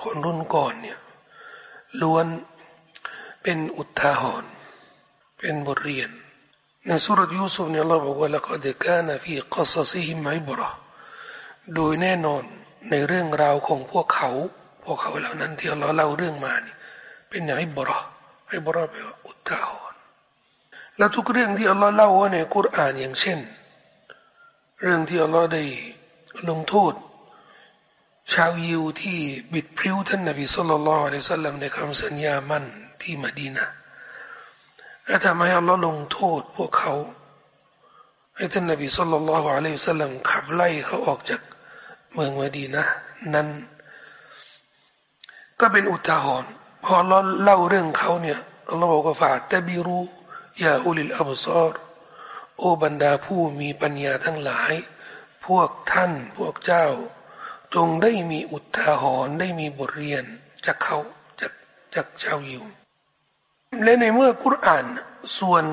คนรุ่นก่อนเนี่ยล้วนเป็นอุทาหรณ์เป็นบทเรียนในสุรยูซุฟเนี่ยเราบอกว่าละก็เดกานะฟีกัสซิฮิมไอบรอโดยแน่นอนในเรื่องราวของพวกเขา พวกเขาเหล่านั้นที่เราเล่าเรื่องมานี่เป็นไอบรอไอบรอแปลว่าอุทาหรณ์และทุกเรื่องที่อัลลอฮ์เล่าว่าในกุรอานอย่างเช่น เรื่องที่อัลลอฮ์ได้ลงโทษ ชาวยิวที่บิดพริ้วท่านนบีสุลต่านละสัลลัมในคำสัญญามั่นที่มดีนะและทำให้อัลลอฮ์ลงโทษพวกเขาให้ท่านนบีสุลต่านละอัลสัลลัมขับไล่เขาออกจากเมืองมดีนะนั้น ก็เป็นอุทาหรณ์พอเราเล่าเรื่องเขาเนี่ยอัลลอฮ์บอกว่าฝาตบิรูยาอุลิลอับซอรโอบรรดาผู้มีปัญญาทั้งหลาย พวกท่านพวกเจ้า จงได้มีอุทาหรณ์ได้มีบทเรียนจากเขาจากจากชาวยิว และในเมื่อกุรอานส่วน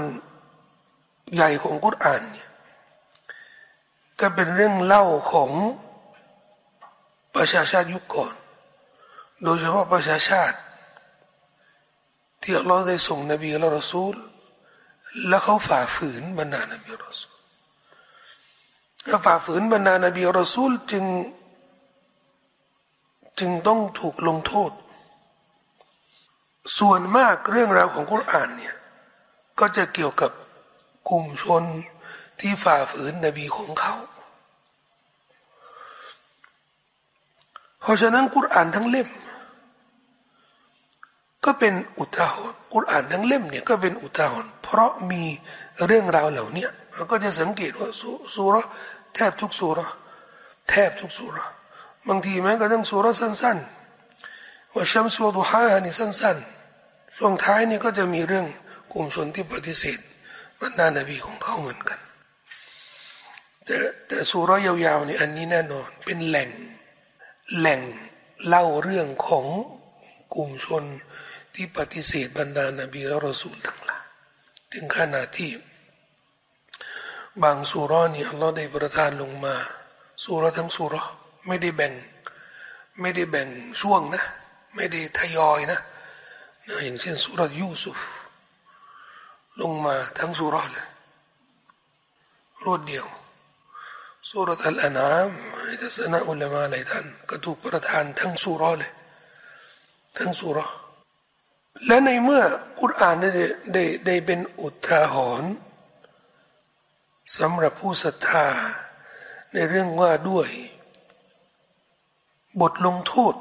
ใหญ่ของกุรอานเนี่ยก็เป็นเรื่องเล่าของประชาชาติยุคก่อน โดยเฉพาะประชาชาติ ที่เราได้ส่งนบีละรอซูล แล้วเขาฝ่าฝืนบรรดานบีรอซูลถ้าฝ่าฝืนบรรดานบีรอซูลจึง จึงต้องถูกลงโทษ ส่วนมากเรื่องราวของกุรอานเนี่ยก็จะเกี่ยวกับกลุ่มชนที่ฝ่าฝืนนบีของเขา เพราะฉะนั้นกุรอานทั้งเล่ม ก็เป็นอุทาหรณ์กุรอานทั้งเล่มเนี่ยก็เป็นอุทาหรณ์เพราะมีเรื่องราวเหล่านี้เราก็จะสังเกตว่าสุรแทบทุกสุรแทบทุกสุรา บางทีแม้กระทั่งสุรสั้นๆว่าชัมสูดุฮานี่สั้นๆช่วงท้ายนี่ก็จะมีเรื่องกลุ่มชนที่ปฏิเสธบรรดานบีของเขาเหมือนกัน แต่แต่สุรยาวๆนี่อันนี้แน่นอนเป็นแหล่งแหล่งเล่าเรื่องของกลุ่มชนที่ปฏิเสธบรรดานบีและรอสูลทั้งหลายถึงขนาดที่ บางสุรนี่อัลลอฮ์ได้ประทานลงมาสุรทั้งสุร ไม่ได้แบ่ง ไม่ได้แบ่งช่วงนะ ไม่ได้ทยอยนะนะอย่างเช่นสุรยูซุฟลงมาทั้งสุรเลยรวดเดียวสุรอัลอนามในทัศนะอุลมาหลายท่านก็ถูกประทานทั้งสุรเลย ทั้งสุรและในเมื่อกุรอานได้ได้ได้เป็นอุทาหรณ์สำหรับผู้ศรัทธาในเรื่องว่าด้วย บทลงโทษ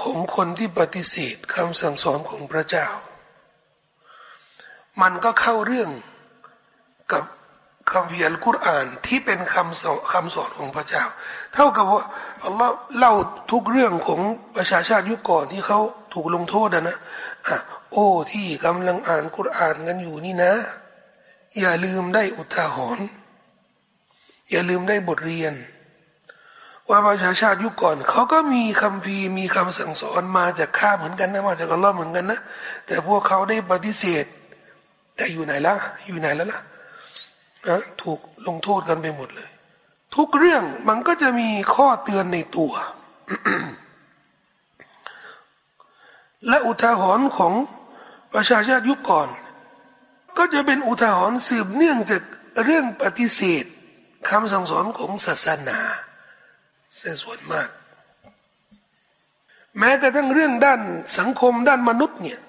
ของคนที่ปฏิเสธคำสั่งสอนของพระเจ้า มันก็เข้าเรื่องกับคำเพียรกุรอานที่เป็นคำสอนคำสอนของพระเจ้า เท่ากับว่าอัลลอฮ์เล่าทุกเรื่องของประชาชาติยุคก่อนที่เขาถูกลงโทษนะอะโอ้ที่กำลังอ่านกุรอานกันอยู่นี่นะ อย่าลืมได้อุทาหรณ์อย่าลืมได้บทเรียน ว่าประชาชาติยุคก่อนเขาก็มีคำพีมีคำสั่งสอนมาจากข้าเหมือนกันนะมาจากอัลลอฮ์เหมือนกันนะแต่พวกเขาได้ปฏิเสธ แต่อยู่ไหนละอยู่ไหนแล้วล่ะนะถูกลงโทษกันไปหมดเลย ทุกเรื่องมันก็จะมีข้อเตือนในตัว และอุทาหรณ์ของประชาชาติยุคก่อน ก็จะเป็นอุทาหรณ์สืบเนื่องจากเรื่องปฏิเสธคำสั่งสอนของศาสนา เสียส่วนมาก แม้กระทั่งเรื่องด้านสังคมด้านมนุษย์เนี่ย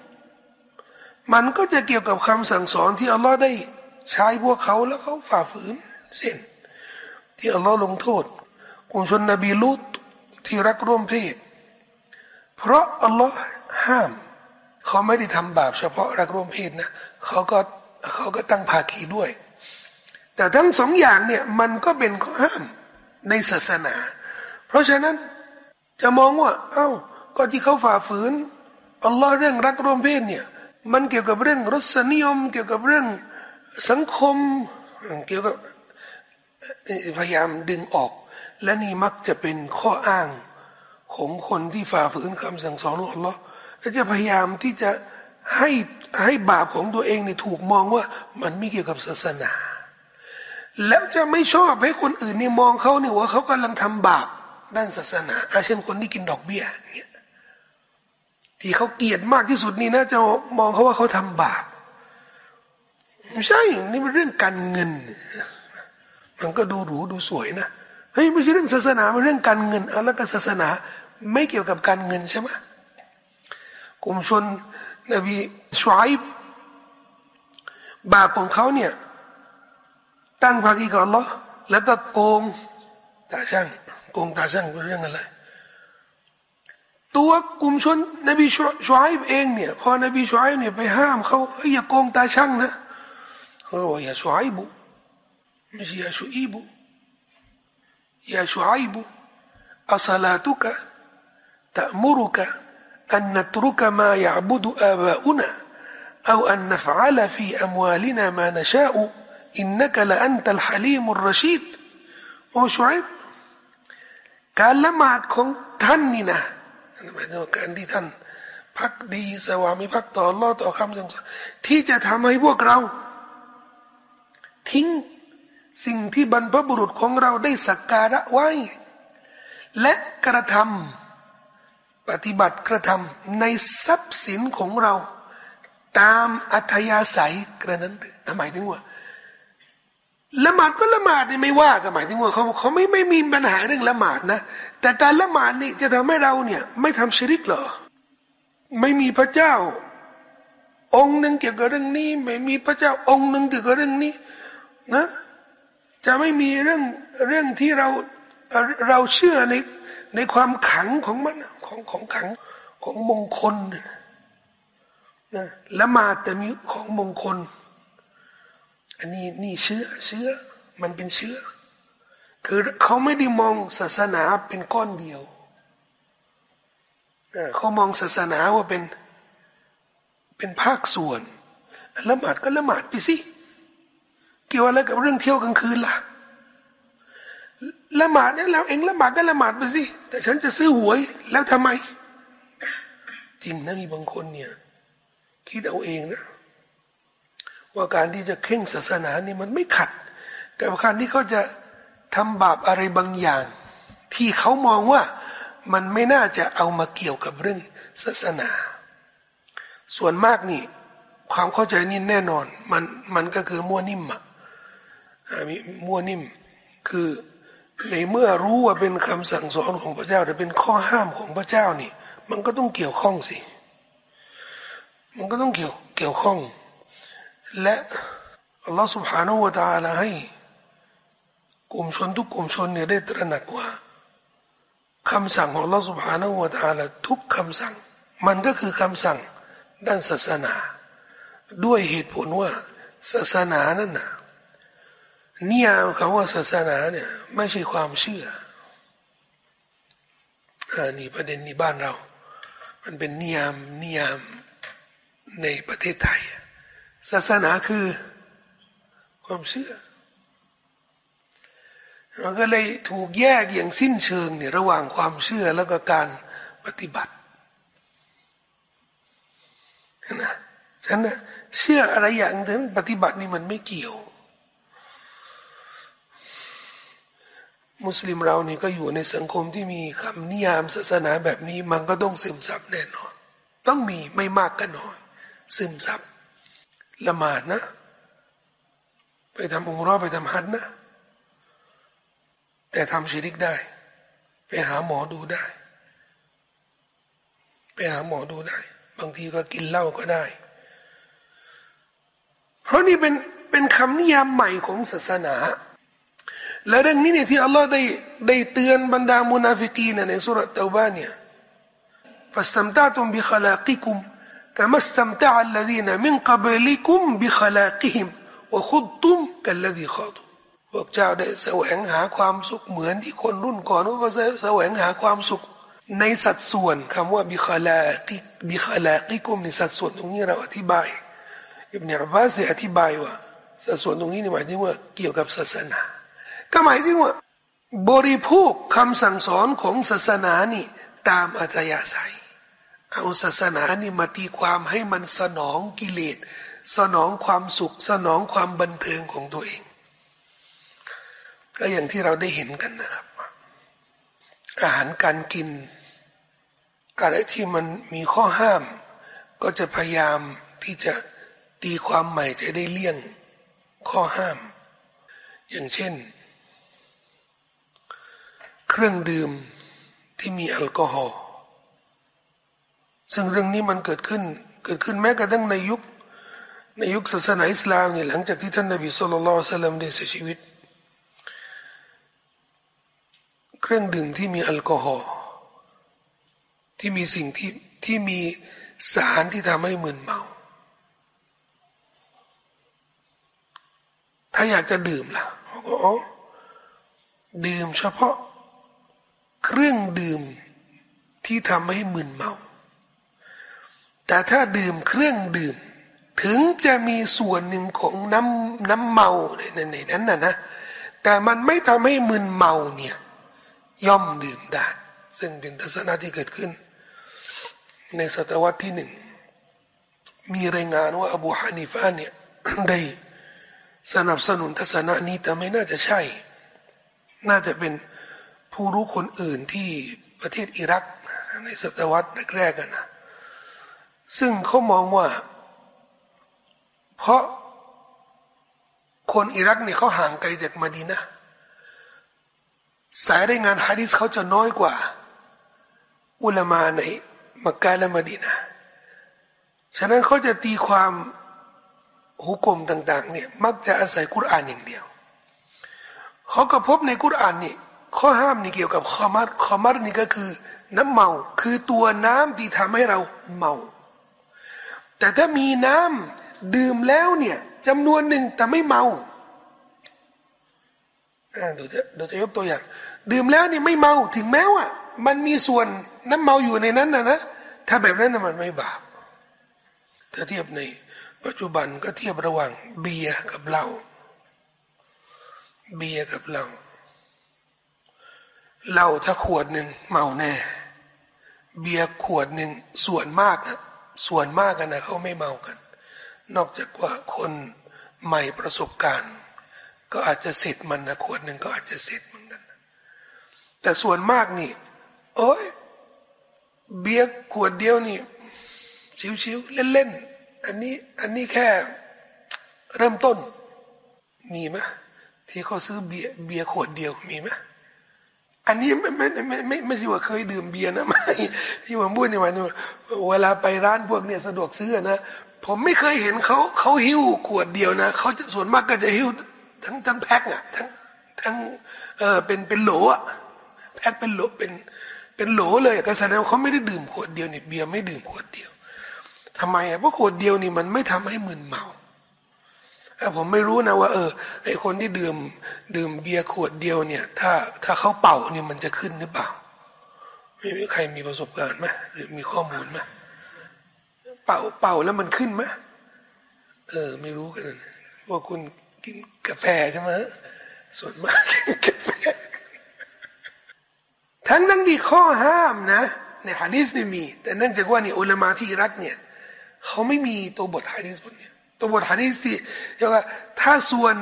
มันก็จะเกี่ยวกับคำสั่งสอนที่อัลลอฮ์ได้ใช้พวกเขาแล้วเขาฝ่าฝืนเส้นที่อัลลอฮ์ลงโทษกลุ่มชนนบีลูตที่รักร่วมเพศ เพราะอัลลอฮ์ห้าม เขาไม่ได้ทำบาปเฉพาะรักร่วมเพศนะเขาก็เขาก็ตั้งภาคีด้วย แต่ทั้งสองอย่างเนี่ยมันก็เป็นข้อห้ามในศาสนา ราะฉะนั้นจะมองว่า เอา้า ก็ที่เขาฝ่าฝืนอัลลอฮ์เรื่องรักร่วมเพศเนี่ย มันเกี่ยวกับเรื่องรสนิยม เกี่ยวกับเรื่องสังคม เกี่ยวกับพยายามดึงออก และนี่มักจะเป็นข้ออ้างของคนที่ฝ่าฝืนคำสั่งสอนของอัลลอฮ์และจะพยายามที่จะให้ให้บาปของตัวเองเนี่ยถูกมองว่ามันไม่เกี่ยวกับศาสนา แล้วจะไม่ชอบให้คนอื่นนี่มองเขาเนี่ยว่าเขากำลังทำบาป ด้านศาสนาอาเช่นคนที่กินดอกเบี้ยเนี่ยที่เขาเกลียดมากที่สุดนี่นะจะมองเขาว่าเขาทำบาปไม่ใช่นี่เป็นเรื่องการเงิน มันก็ดูหรูดูสวยนะเฮ้ยไม่ใช่เรื่องศาสนาเป็นเรื่องการเงินเอาแล้วก็ศาสนาไม่เกี่ยวกับการเงินใช่ไหมกลุ่มชนนบีชวายบาปของเขาเนี่ยตั้งภาคีกับอัลลอฮ์แล้วก็โกงตาช่าง โกงตาช่างเป็นเรื่องอะไร ตัวกลุ่มชนนบีชวายเองเนี่ยพอนบีชวายเนี่ยไปห้ามเขาเฮ้ยอย่าโกงตาช่างนะเขาบอกอย่าชวายบุไม่ใช่อย่าชูอีบุอย่าชวายบุอัสลาตุกะตะมุรุกะ أن نترك ما يعبد آباؤنا أو أن نفعل في أموالنا ما نشاء إنك لأنت الحليم الرشيد โอ้ชวย การละหมาดของท่านนี่นะหมายถึงการที่ท่านพักดีสวามิพักต่อรอต่อคำสั่งที่จะทำให้พวกเรา ทิ้งสิ่งที่บรรพบุรุษของเราได้สักการะไว้ และกระทำปฏิบัติกระทำในทรัพย์สินของเรา ตามอัธยาศัยกระนั้นหมายถึงว่า ละหมาดก็ละหมาดนี่ไม่ว่าก็หมายถึงว่าเขาเขาไม่ไม่มีปัญหาเรื่องละหมาดนะ แต่การละหมาดนี่จะทำให้เราเนี่ย ไม่ทำชิริกเหรอ ไม่มีพระเจ้า องค์หนึ่งเกี่ยวกับเรื่องนี้ ไม่มีพระเจ้าองค์หนึ่งเกี่ยวกับเรื่องนี้ นะ จะไม่มีเรื่องเรื่องที่เราเราเชื่อในในความขังของมันของของขังของมงคลนะละหมาดแต่มีของมงคล อันนี้นี่เชื้อเชื้อ มันเป็นเชื้อ คือเขาไม่ได้มองศาสนาเป็นก้อนเดียวเขามองศาสนาว่าเป็นเป็นภาคส่วนละหมาดก็ละหมาดไปสิเกี่ยวอะไรกับเรื่องเที่ยวกลางคืนล่ะละหมาดเนี่ยเราเองละหมาดก็ละหมาดไปสิแต่ฉันจะซื้อหวยแล้วทำไมจริงนะมีบางคนเนี่ยคิดเอาเองนะ ว่าการที่จะเข่งศาสนานี่มันไม่ขัดกับการที่เขาจะทำบาปอะไรบางอย่าง ที่เขามองว่ามันไม่น่าจะเอามาเกี่ยวกับเรื่องศาสนา ส่วนมากนี่ ความเข้าใจนี่แน่นอน มันมันก็คือมั่วนิ่มอะมีมั่วนิ่ม คือในเมื่อรู้ว่าเป็นคำสั่งสอนของพระเจ้าแต่เป็นข้อห้ามของพระเจ้านี่ มันก็ต้องเกี่ยวข้องสิ มันก็ต้องเกี่ยวเกี่ยวข้อง และอัลลอฮฺสุบฮานาวะตาลาให้กลุ่มชนทุกกลุ่มชนเนี่ยได้ตระหนักว่าคำสั่งของอัลลอฮฺสุบฮานาวะตาลาทุกคำสั่ง มันก็คือคำสั่งด้านศาสนา ด้วยเหตุผลว่าศาสนานั่นนะนิยามคำว่าศาสนาเนี่ยไม่ใช่ความเชื่ออันนี้ประเด็นในบ้านเรา มันเป็นนิยามนิยามในประเทศไทย ศาสนาคือความเชื่อมันก็เลยถูกแยกอย่างสิ้นเชิงเนี่ยระหว่างความเชื่อแล้วก็การปฏิบัตินะฉันนะเชื่ออะไรอย่างแต่ปฏิบัตินี่มันไม่เกี่ยว มุสลิมเรานี่ก็อยู่ในสังคมที่มีคำนิยามศาสนาแบบนี้ มันก็ต้องซึมซับแน่นอน ต้องมีไม่มากก็น้อย ซึมซับ ละหมาดนะ ไปทำอุรอไปทำฮัทนะ แต่ทำชีริกได้ ไปหาหมอดูได้ ไปหาหมอดูได้ บางทีก็กินเหล้าก็ได้ เพราะนี่เป็นเป็นคำนิยามใหม่ของศาสนา และเรื่องนี้เนี่ยที่อัลลอฮ์ได้ได้เตือนบรรดามุนาฟิกีนในสุรตะวันเนี่ยฟัสตัมตาตุมบิขลากิกุม كما استمتع الذين من قبلكم بخلاقهم وخضتم كالذي خاضوا พวกเจ้าได้แสวงหาความสุขเหมือนที่คนรุ่นก่อนก็แสวงหาความสุข ในสัดส่วนคำว่าบิคาลากิบิคาลากิกุมในสัดส่วนตรงนี้เราอธิบายอิบเนอับบาสอธิบายว่าสัดส่วนตรงนี้นี่หมายถึงว่าเกี่ยวกับศาสนา ก็หมายถึงว่า บริโภคคำสั่งสอนของศาสนานี่ตามอัธยาศัย เอาศาสนานี่มาตีความให้มันสนองกิเลสสนองความสุข สนองความบันเทิงของตัวเอง ก็อย่างที่เราได้เห็นกันนะครับ อาหารการกินอะไรที่มันมีข้อห้าม ก็จะพยายามที่จะตีความใหม่จะได้เลี่ยงข้อห้าม อย่างเช่น เครื่องดื่มที่มีแอลกอฮอล์ ซึ่งเรื่องนี้มันเกิดขึ้น เกิดขึ้นแม้กระทั่งในยุค ในยุคศาสนาอิสลามเนี่ยหลังจากที่ท่านนบีสุลต่านสัลลัมได้เสียชีวิต เครื่องดื่มที่มีแอลกอฮอล์ที่มีสิ่งที่ที่มีสารที่ทำให้มึนเมา ถ้าอยากจะดื่มล่ะก็อ๋อดื่มเฉพาะ เครื่องดื่มที่ทำให้มึนเมา แต่ถ้าดื่มเครื่องดื่ม ถึงจะมีส่วนหนึ่งของน้ำน้ำเมาในในนั้นน่ะนะแต่มันไม่ทำให้มึนเมาเนี่ยย่อมดื่มได้ซึ่งเป็นทัศนะที่เกิดขึ้น ในศตวรรษที่หนึ่งมีรายงานว่าอบูฮานิฟาเนี่ยได้สนับสนุนทัศนะนี้แต่ไม่น่าจะใช่ น่าจะเป็นผู้รู้คนอื่นที่ประเทศอิรักในศตวรรษแรกๆกันนะ ซึ่งเขามองว่า เพราะคนอิรักเนี่ยเขาห่างไกลจากมาดีนะสายรายงานฮะดิษเขาจะน้อยกว่า อุลามาในมักกะและมาดีนะฉะนั้นเขาจะตีความหุกกลมต่าง ๆ เนี่ยมักจะอาศัยกุรอานอย่างเดียวเขาก็พบในกุรอานนี่ข้อห้ามนี่เกี่ยวกับขมัดขมัดนี่ก็คือ น้ำเมา คือตัวน้ำที่ทำให้เราเมา แต่ถ้ามีน้ำดื่มแล้วเนี่ยจำนวนหนึ่งแต่ไม่เมาเดี๋ยวจะเดี๋ยวจะยกตัวอย่าง ดื่มแล้วนี่ไม่เมาถึงแม้ว่า มันมีส่วนน้ำเมาอยู่ในนั้นนะนะถ้าแบบนั้นนะมันไม่บาปถ้าเทียบในปัจจุบันก็เทียบระหว่างเบียร์กับเหล้าเบียร์กับเหล้าเหล้าถ้าขวดหนึ่งเมาแน่ เบียร์ขวดหนึ่งส่วนมากนะ ส่วนมากกันนะเขาไม่เมากัน นอกจากว่าคนใหม่ประสบการณ์ ก็อาจจะเสร็จมันนะขวดหนึ่งก็อาจจะเสร็จเหมือนกันแต่ส่วนมากนี่โอ้ยเบียร์ขวดเดียวนี่ชิวๆเล่นๆอันนี้อันนี้แค่เริ่มต้นมีไหมที่เขาซื้อเบียร์เบียร์ขวดเดียวมีไหม อันนี้ไม่ไม่ไม่ไม่ไม่ใช่ว่าเคยดื่มเบียร์นะไม่ที่ผมพูดนี่หมายถึงเวลาไปร้านพวกเนี่ยสะดวกซื้อนะผมไม่เคยเห็นเขาเขาหิ้วขวดเดียวนะเขาส่วนมากก็จะหิ้วทั้งทั้งแพ็คอะทั้งทั้งเออเป็นเป็นโหลอะแพ็คเป็นโหลเป็นเป็นโหลเลยก็แสดงว่าเขาไม่ได้ดื่มขวดเดียวเนี่ยเบียร์ไม่ดื่มขวดเดียวทำไมอะเพราะขวดเดียวนี่มันไม่ทำให้มึนเมา ผมไม่รู้นะว่า เออไอคนที่ดื่ม ดื่มเบียร์ขวดเดียวเนี่ย ถ้าถ้าเขาเป่าเนี่ยมันจะขึ้นหรือเปล่าไม่มีใครมีประสบการณ์ไหมหรือมีข้อมูลไหมเป่าเป่าแล้วมันขึ้นไหมเออ ไม่รู้กันว่าคุณกินกาแฟใช่ไหมส่วนมากกินกาแฟทั้งนั้นที่ข้อห้ามนะในฮะดีษนี่มี แต่เนื่องจากว่านี่อุลามาที่รักเนี่ยเขาไม่มีตัวบทฮะดีษบทเนี้ย ตัวบทฮะดีสิเรียกว่าถ้าส่วน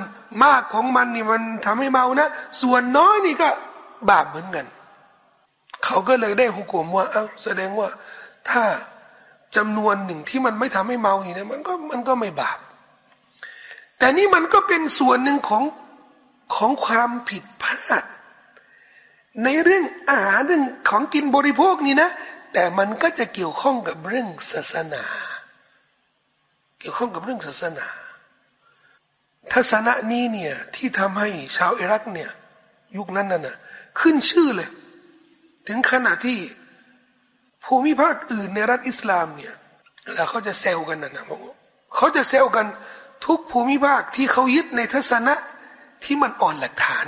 มากของมันนี่มันทำให้เมานะ ส่วนน้อยนี่ก็บาปเหมือนกัน เขาก็เลยได้หุกมว่าเอ้าแสดงว่าถ้าจำนวนหนึ่งที่มันไม่ทำให้เมานี่นะมันก็มันก็ไม่บาป แต่นี่มันก็เป็นส่วนหนึ่งของของความผิดพลาด ในเรื่องอาหารเรื่องของกินบริโภคนี่นะ แต่มันก็จะเกี่ยวข้องกับเรื่องศาสนา กี่ยวข้องกับเรื่องศาสนา ทัศนะนี้เนี่ยที่ทำให้ชาวอิรักเนี่ยยุคนั้นน่ะขึ้นชื่อเลย ถึงขณะที่ภูมิภาคอื่นในรัฐอิสลามเนี่ยแล้วเขาจะเซลกันนะนะเขาจะเซลกันทุกภูมิภาคที่เขายึดในทัศนะที่มันอ่อนหลักฐาน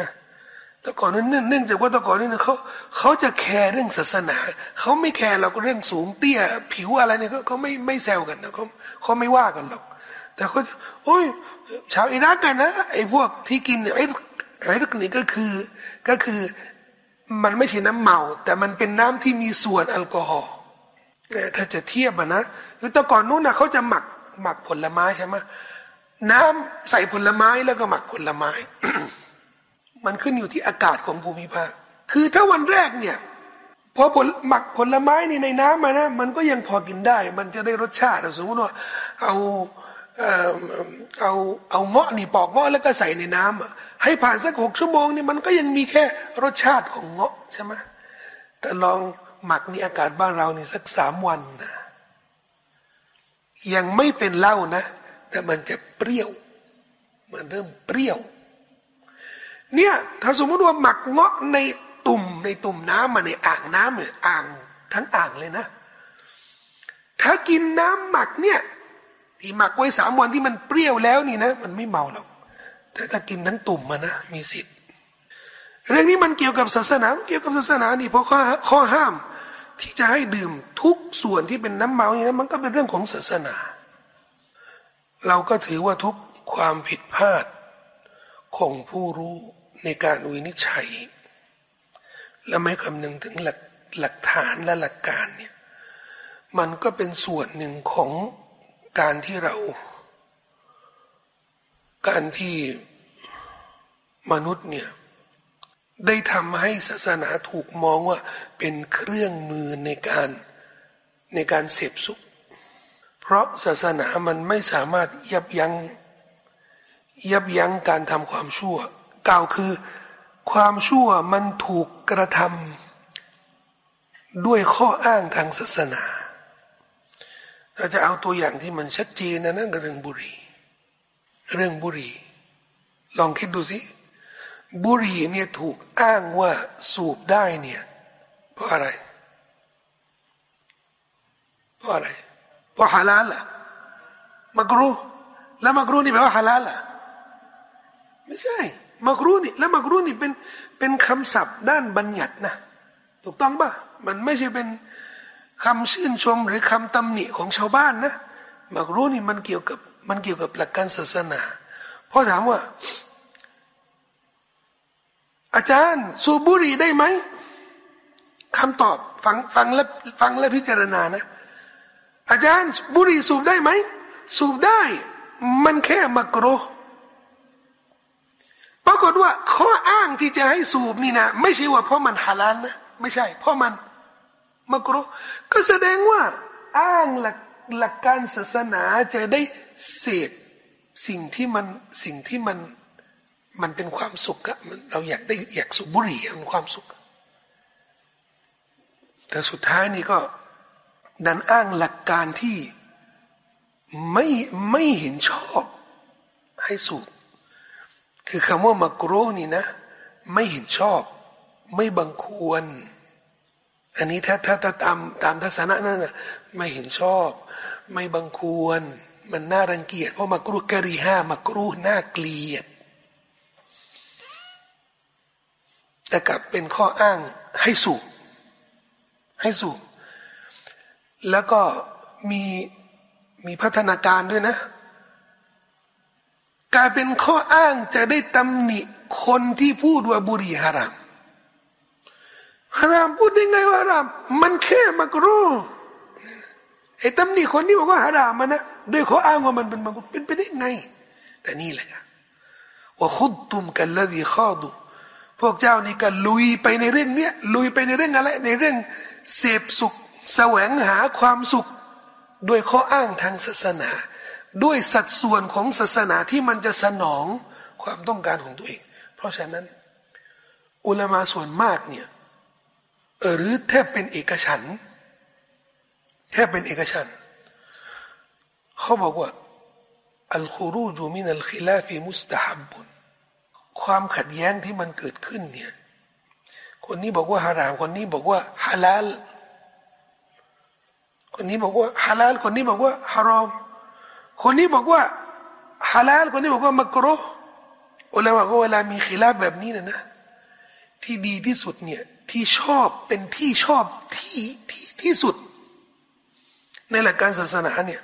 นะ แต่ก่อนนั้นเนื่องจากว่าแต่ก่อนนี้เขาเขาจะแคร์เรื่องศาสนาเขาไม่แคร์เราก็เรื่องสูงเตี้ย ผิวอะไรเนี่ยเขาไม่ไม่แซวกันนะเขาเขาไม่ว่ากันหรอกแต่เขาโอ้ยชาวอิรักกันนะไอ้พวกที่กินไอ้ไอ้นี่ก็คือก็คือมันไม่ใช่น้ำเมา แต่มันเป็นน้ำที่มีส่วนแอลกอฮอล์ถ้าจะเทียบอะนะคือแต่ก่อนนู้นนะเขาจะหมักหมักผลไม้ใช่ไหมน้ำใส่ผลไม้แล้วก็หมักผลไม้ มันขึ้นอยู่ที่อากาศของภูมิภาค คือถ้าวันแรกเนี่ยพอผลหมักผลไม้นี่ในน้ำมานะ มันก็ยังพอกินได้ มันจะได้รสชาติสมมติว่าเอาเอาเอาเงาะนี่ปอกเงาะแล้วก็ใส่ในน้ำให้ผ่านสักหกชั่วโมงนี่มันก็ยังมีแค่รสชาติของเงาะใช่ไหมแต่ลองหมักนี่อากาศบ้านเรานี่สักสามวันนะยังไม่เป็นเหล้านะ แต่มันจะเปรี้ยว มันเริ่มเปรี้ยว เนี่ยถ้าสมมติว่าหมักเงาะในตุ่มในตุ่มน้ำมาในอ่างน้ำเนี่ยอ่างทั้งอ่างเลยนะ ถ้ากินน้ำหมักเนี่ยที่หมักไว้สามวันที่มันเปรี้ยวแล้วนี่นะ มันไม่เมาหรอกแต่ถ้ากินทั้งตุ่มมานะมีสิทธิ์เรื่องนี้มันเกี่ยวกับศาสนาเกี่ยวกับศาสนานี่เพราะข้อข้อห้าม ที่จะให้ดื่มทุกส่วนที่เป็นน้ำเมานี่นะมันก็เป็นเรื่องของศาสนา เราก็ถือว่าทุกความผิดพลาดของผู้รู้ ในการวินิจฉัย และไม่คำนึงถึงหลักหลักฐานและหลักการเนี่ยมันก็เป็นส่วนหนึ่งของการที่เรา การที่มนุษย์เนี่ยได้ทำให้ศาสนาถูกมองว่าเป็นเครื่องมือในการในการเสพสุข เพราะศาสนามันไม่สามารถยับยัง้งยับยั้งการทำความชั่ว กล่าวคือ ความชั่วมันถูกกระทำด้วยข้ออ้างทางศาสนาเราจะเอาตัวอย่างที่มันชัดเจนนะนั่นก็เรื่องบุรี เรื่องบุรี ลองคิดดูสิ บุรีเนี่ยถูกอ้างว่าสูบได้เนี่ย เพราะอะไร เพราะอะไร เพราะฮาลาลล่ะมักรู้แล้วมักรู้นี่แปลว่าฮาลาลล่ะไม่ใช่ มักรูนี่แล้วมักรูนี่เป็นเป็นคำศัพท์ด้านบัญญัตินะถูกต้องปะมันไม่ใช่เป็นคำชื่นชมหรือคำตำหนิของชาวบ้านนะมักรูนี่มันเกี่ยวกับมันเกี่ยวกับหลักการศาสนาเพราะถามว่า อาจารย์สูบบุหรี่ได้ไหมคำตอบฟังฟังและฟังและพิจารณานะ อาจารย์บุหรี่สูบได้ไหม สูบได้ มันแค่มักรป รากฏว่าข้ออ้างที่จะให้สูบนี่นะไม่ใช่ว่าเพราะมันฮาลาลนะไม่ใช่ เพราะมันมักโรก็แสดงว่าอ้างหลักหลักการศาสนาจะได้เสพสิ่งที่มันสิ่งที่มันมันเป็นความสุขอะเราอยากได้อยากสูบบุหรี่มันความสุข แต่สุดท้ายนี่ก็ดันอ้างหลักการที่ไม่ไม่เห็นชอบให้สูบ คือคำว่ามักโรนี่นะ ไม่เห็นชอบ ไม่บังควร อันนี้ถ้าถ้าถ้าตามตามทัศนะนั่นนะไม่เห็นชอบ ไม่บังควร มันน่ารังเกียจเพราะมักรูกรีห้ามักรูน่าเกลียดแต่กลับเป็นข้ออ้างให้สูบให้สูบแล้วก็มีมีพัฒนาการด้วยนะ กลายเป็นข้ออ้างจะได้ตำหนิคนที่พูดว่าบุรีฮารามฮารามพูดได้ไงว่าฮาราม มันแค่มักรูไอ้ตำหนิคนที่บอกว่าฮารามมันนะด้วยข้ออ้างว่ามันเป็นมักรูเป็นไปได้ไง แต่นี่แหละว่าขุดตุมกันละดีข้อดูพวกเจ้านี่ก็ลุยไปในเรื่องเนี้ยลุยไปในเรื่องอะไรในเรื่องเสพสุข แสวงหาความสุข ด้วยข้ออ้างทางศาสนา ด้วยสัดส่วนของศาสนาที่มันจะสนองความต้องการของตัวเอง เพราะฉะนั้น อุลามาส่วนมากเนี่ยหรือแทบเป็นเอกฉันแทบเป็นเอกฉันเขาบอกว่าอัลคูรูจูมินัลคิลาฟีมุสตาฮับบุนความขัดแย้งที่มันเกิดขึ้นเนี่ยคนนี้บอกว่าฮาราม คนนี้บอกว่าฮาลาล คนนี้บอกว่าฮาลาล คนนี้บอกว่าฮารอม คนนี้บอกว่าฮาลาลคนนี้บอกว่ามักรุอุลามะก็เวลามีขีลาบแบบนี้นะนะ ที่ดีที่สุดเนี่ย ที่ชอบเป็นที่ชอบที่ที่ที่สุด ในหลักการศาสนาเนี่ย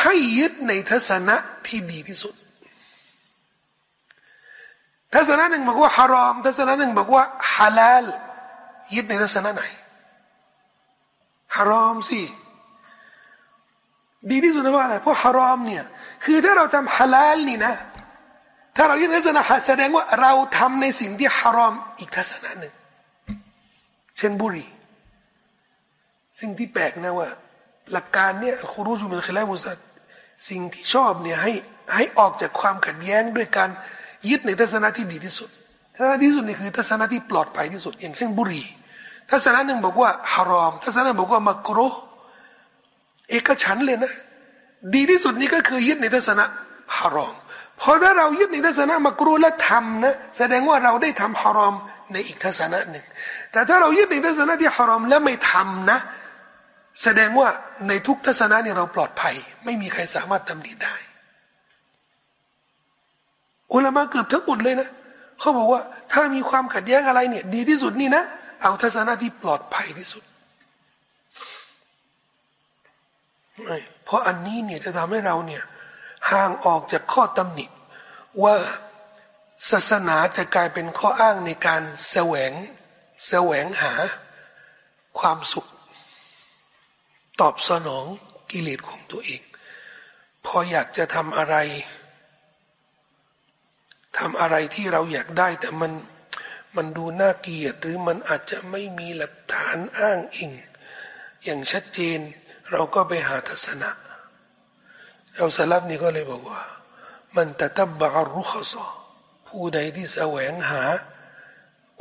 ให้ยึดในทัศนะที่ดีที่สุด ทัศนะหนึ่งบอกว่าฮารอม ทัศนะหนึ่งบอกว่าฮาลาลยึดในทัศนะไหนฮารอมสิ ดีที่สุดนะว่าอะไรเพราะฮารอมเนี่ย คือถ้าเราทำฮาลาลนี่นะ ถ้าเรายึดทัศนะแสดงว่าเราทำในสิ่งที่ฮารอมอีกทัศนะหนึ่ง เช่นบุรีสิ่งที่แปลกนะว่า หลักการเนี่ยครูรู้จุมิลคิลามุสัดสิ่งที่ชอบเนี่ยให้ให้ออกจากความขัดแย้งด้วยการยึดในทัศนะที่ดีที่สุดทัศนะที่สุดนี่คือทัศนะที่ปลอดภัยที่สุด อย่างเช่นบุรีทัศนะหนึ่งบอกว่าฮารอมทัศนะบอกว่ามักรุ เอกฉันเลยนะ ดีที่สุดนี่ก็คือยึดในทัศนะฮารอมพอถ้าเรายึดในทัศนะมักรุและทำนะแสดงว่าเราได้ทำฮารอมในอีกทัศนะหนึ่ง แต่ถ้าเรายึดในทัศนะที่ฮารอมและไม่ทำนะ แสดงว่าในทุกทัศนะเนี่ยเราปลอดภัย ไม่มีใครสามารถทำดีได้อุลามะเกือบทั้งหมดเลยนะเขาบอกว่าถ้ามีความขัดแย้งอะไรเนี่ย ดีที่สุดนี่นะ เอาทัศนะที่ปลอดภัยที่สุด เพราะอันนี้เนี่ยจะทำให้เราเนี่ยห่างออกจากข้อตำหนิ ว่าศาสนาจะกลายเป็นข้ออ้างในการแสวงแสวงหาความสุข ตอบสนองกิเลสของตัวเอง พออยากจะทำอะไรทำอะไรที่เราอยากได้แต่มันมันดูน่าเกลียดหรือมันอาจจะไม่มีหลักฐานอ้างอิง อย่างชัดเจน เราก็ไปหาทัศนะเราสลับนี่ก็เลยบอกว่า มันตะตับบารุขซอผู้ใดที่แสวงหา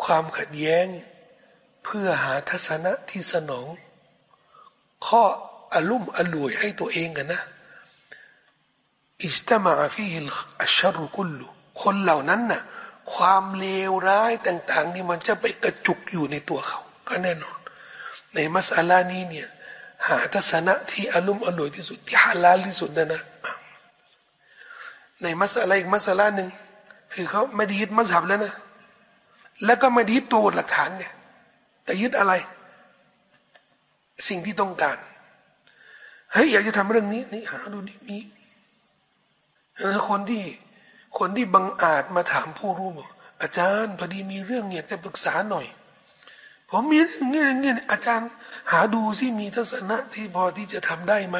ความขัดแย้ง เพื่อหาทัศนะที่สนอง ข้ออารมณ์อรวยให้ตัวเองกันนะอิจตมาฟีฮิลอัชรุกุลลุคนเหล่านั้นน่ะความเลวร้ายต่าง ๆ นี่มันจะไปกระจุกอยู่ในตัวเขา ก็แน่นอน ในมัสอาลานี้เนี่ย หาทัศนะที่อารมณ์อร่อยที่สุดที่ฮาลาลที่สุดนะนะ ในมัสอาลาอีกมัสอาลาหนึ่งคือเขาไม่ได้ยึดมัสฮับแล้วนะ แล้วก็ไม่ได้ยึดตัวบทหลักฐานไงแต่ยึดอะไร สิ่งที่ต้องการเฮ้ยอยากจะทำเรื่องนี้นี่หาดูนี่มีคนที่คนที่บังอาจมาถามผู้รู้บอกอาจารย์พอดีมีเรื่องเนี่ยจะปรึกษาหน่อย ผมมีเรื่องนี้เรื่องนี้อาจารย์ หาดูซิมีทัศนะที่พอที่จะทำได้ไหม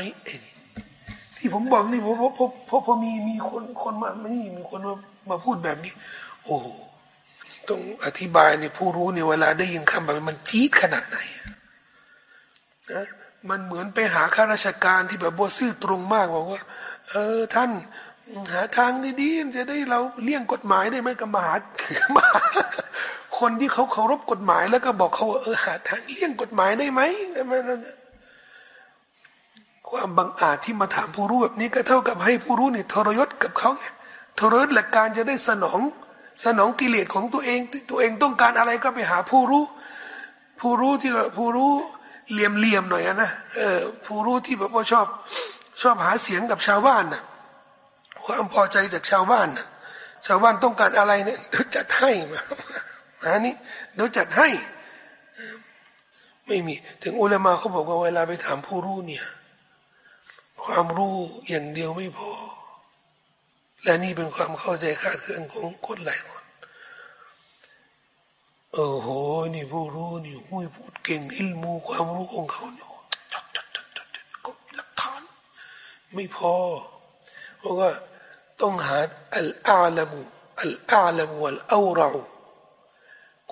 ที่ผมบอกนี่ผมพอพอพอมีมีคนคนมาไม่มีคนมามาพูดแบบนี้ โอ้ต้องอธิบายเนี่ยผู้รู้เนี่ยเวลาได้ยินคำแบบมันจี๊ดขนาดไหนนะมันเหมือนไปหาข้าราชการที่แบบบซื่อตรงมากบอกว่า เออท่านหาทางดีๆจะได้เราเลี่ยงกฎหมายได้ไหมกับมหามา คนที่เขาเคารพกฎหมาย แล้วก็บอกเขาว่าเออหาทางเลี่ยงกฎหมายได้ไหมความบังอาจที่มาถามผู้รู้แบบนี้ก็เท่ากับให้ผู้รู้เนี่ยทรยศกับเขาไงทรยศหลักการจะได้สนองสนองกิเลสของตัวเอง ตัวเองต้องการอะไรก็ไปหาผู้รู้ ผู้รู้ที่ผู้รู้เหลี่ยมเหลี่ยมหน่อยนะเออผู้รู้ที่แบบว่าชอบชอบหาเสียงกับชาวบ้านน่ะความพอใจจากชาวบ้านนะชาวบ้านต้องการอะไรเนี่ยจัดให้มา อันนี้เดี๋ยวจัดให้ ไม่มี ถึงอุลามาเขาบอกว่าเวลาไปถามผู้รู้เนี่ย ความรู้อย่างเดียวไม่พอ และนี่เป็นความเข้าใจคาดเคลื่อนของคนหลายคนเออโหนี่ผู้รู้นี่หุ้ยพูดเก่งอิลมูความรู้ของเขาเนี่ยจดจดจดจดก็หลักฐาน ไม่พอ เพราะว่าต้องหาอัลอาลมุอัลอาลมุอัลอารา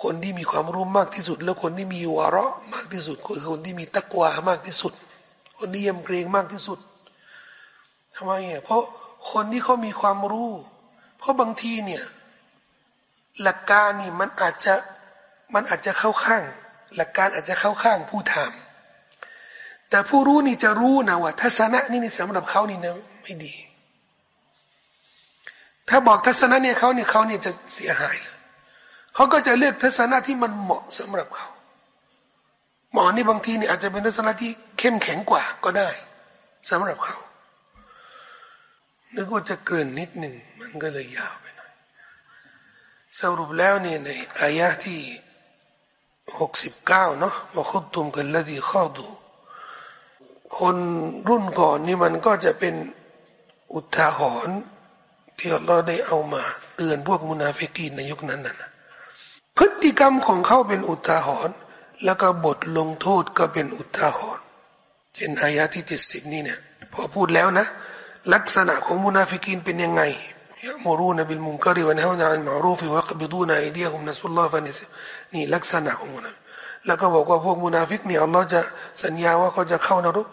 คนที่มีความรู้มากที่สุด แล้วคนที่มีวาระมากที่สุดคือคนที่มีตะกวามากที่สุด คนที่ยำเกรงมากที่สุดทำไมอะเพราะคนที่เขามีความรู้ เพราะบางทีเนี่ย หลักการนี่มันอาจจะมันอาจจะเข้าข้าง หลักการอาจจะเข้าข้างผู้ถาม แต่ผู้รู้นี่จะรู้นะว่าทัศนะนี่นี่สำหรับเขานี่นะไม่ดี ถ้าบอกทัศนะเนี่ยเขาเนี่ยเขาเนี่ยจะเสียหายเลย เขาก็จะเลือกทัศนะที่มันเหมาะสำหรับเขาหมอนี่บางทีเนี่ยอาจจะเป็นทัศนะที่เข้มแข็งกว่าก็ได้สำหรับเขานึกว่าจะเกินนิดหนึ่งมันก็เลยยาวไปหน่อยสรุปแล้วเนี่ยในอายะที่หกสิบเก้าเนาะมาคุดตุมกันละดีข้อดู คนรุ่นก่อนนี่มันก็จะเป็นอุทาหรณ์ที่เราได้เอามา เตือนพวกมุนาฟิกีในยุคนั้นนะ พฤติกรรมของเขาเป็นอุทาหรณ์แล้วก็บทลงโทษก็เป็นอุทาหรณ์เช่นอายะที่เจ็ดสิบนี่เนี่ยพอพูดแล้วนะ ลักษณะของมุนาฟิกีนเป็นยังไงيأمرون بالمنكر وينهون عن المعروف ويقبضون أيديهم نسوا الله فنسيهم นี่ลักษณะของมุนาแล้วก็บอกว่าพวกมุนาฟิกเนี่ยอัลลอฮ์จะสัญญาว่าเขาจะเข้านรก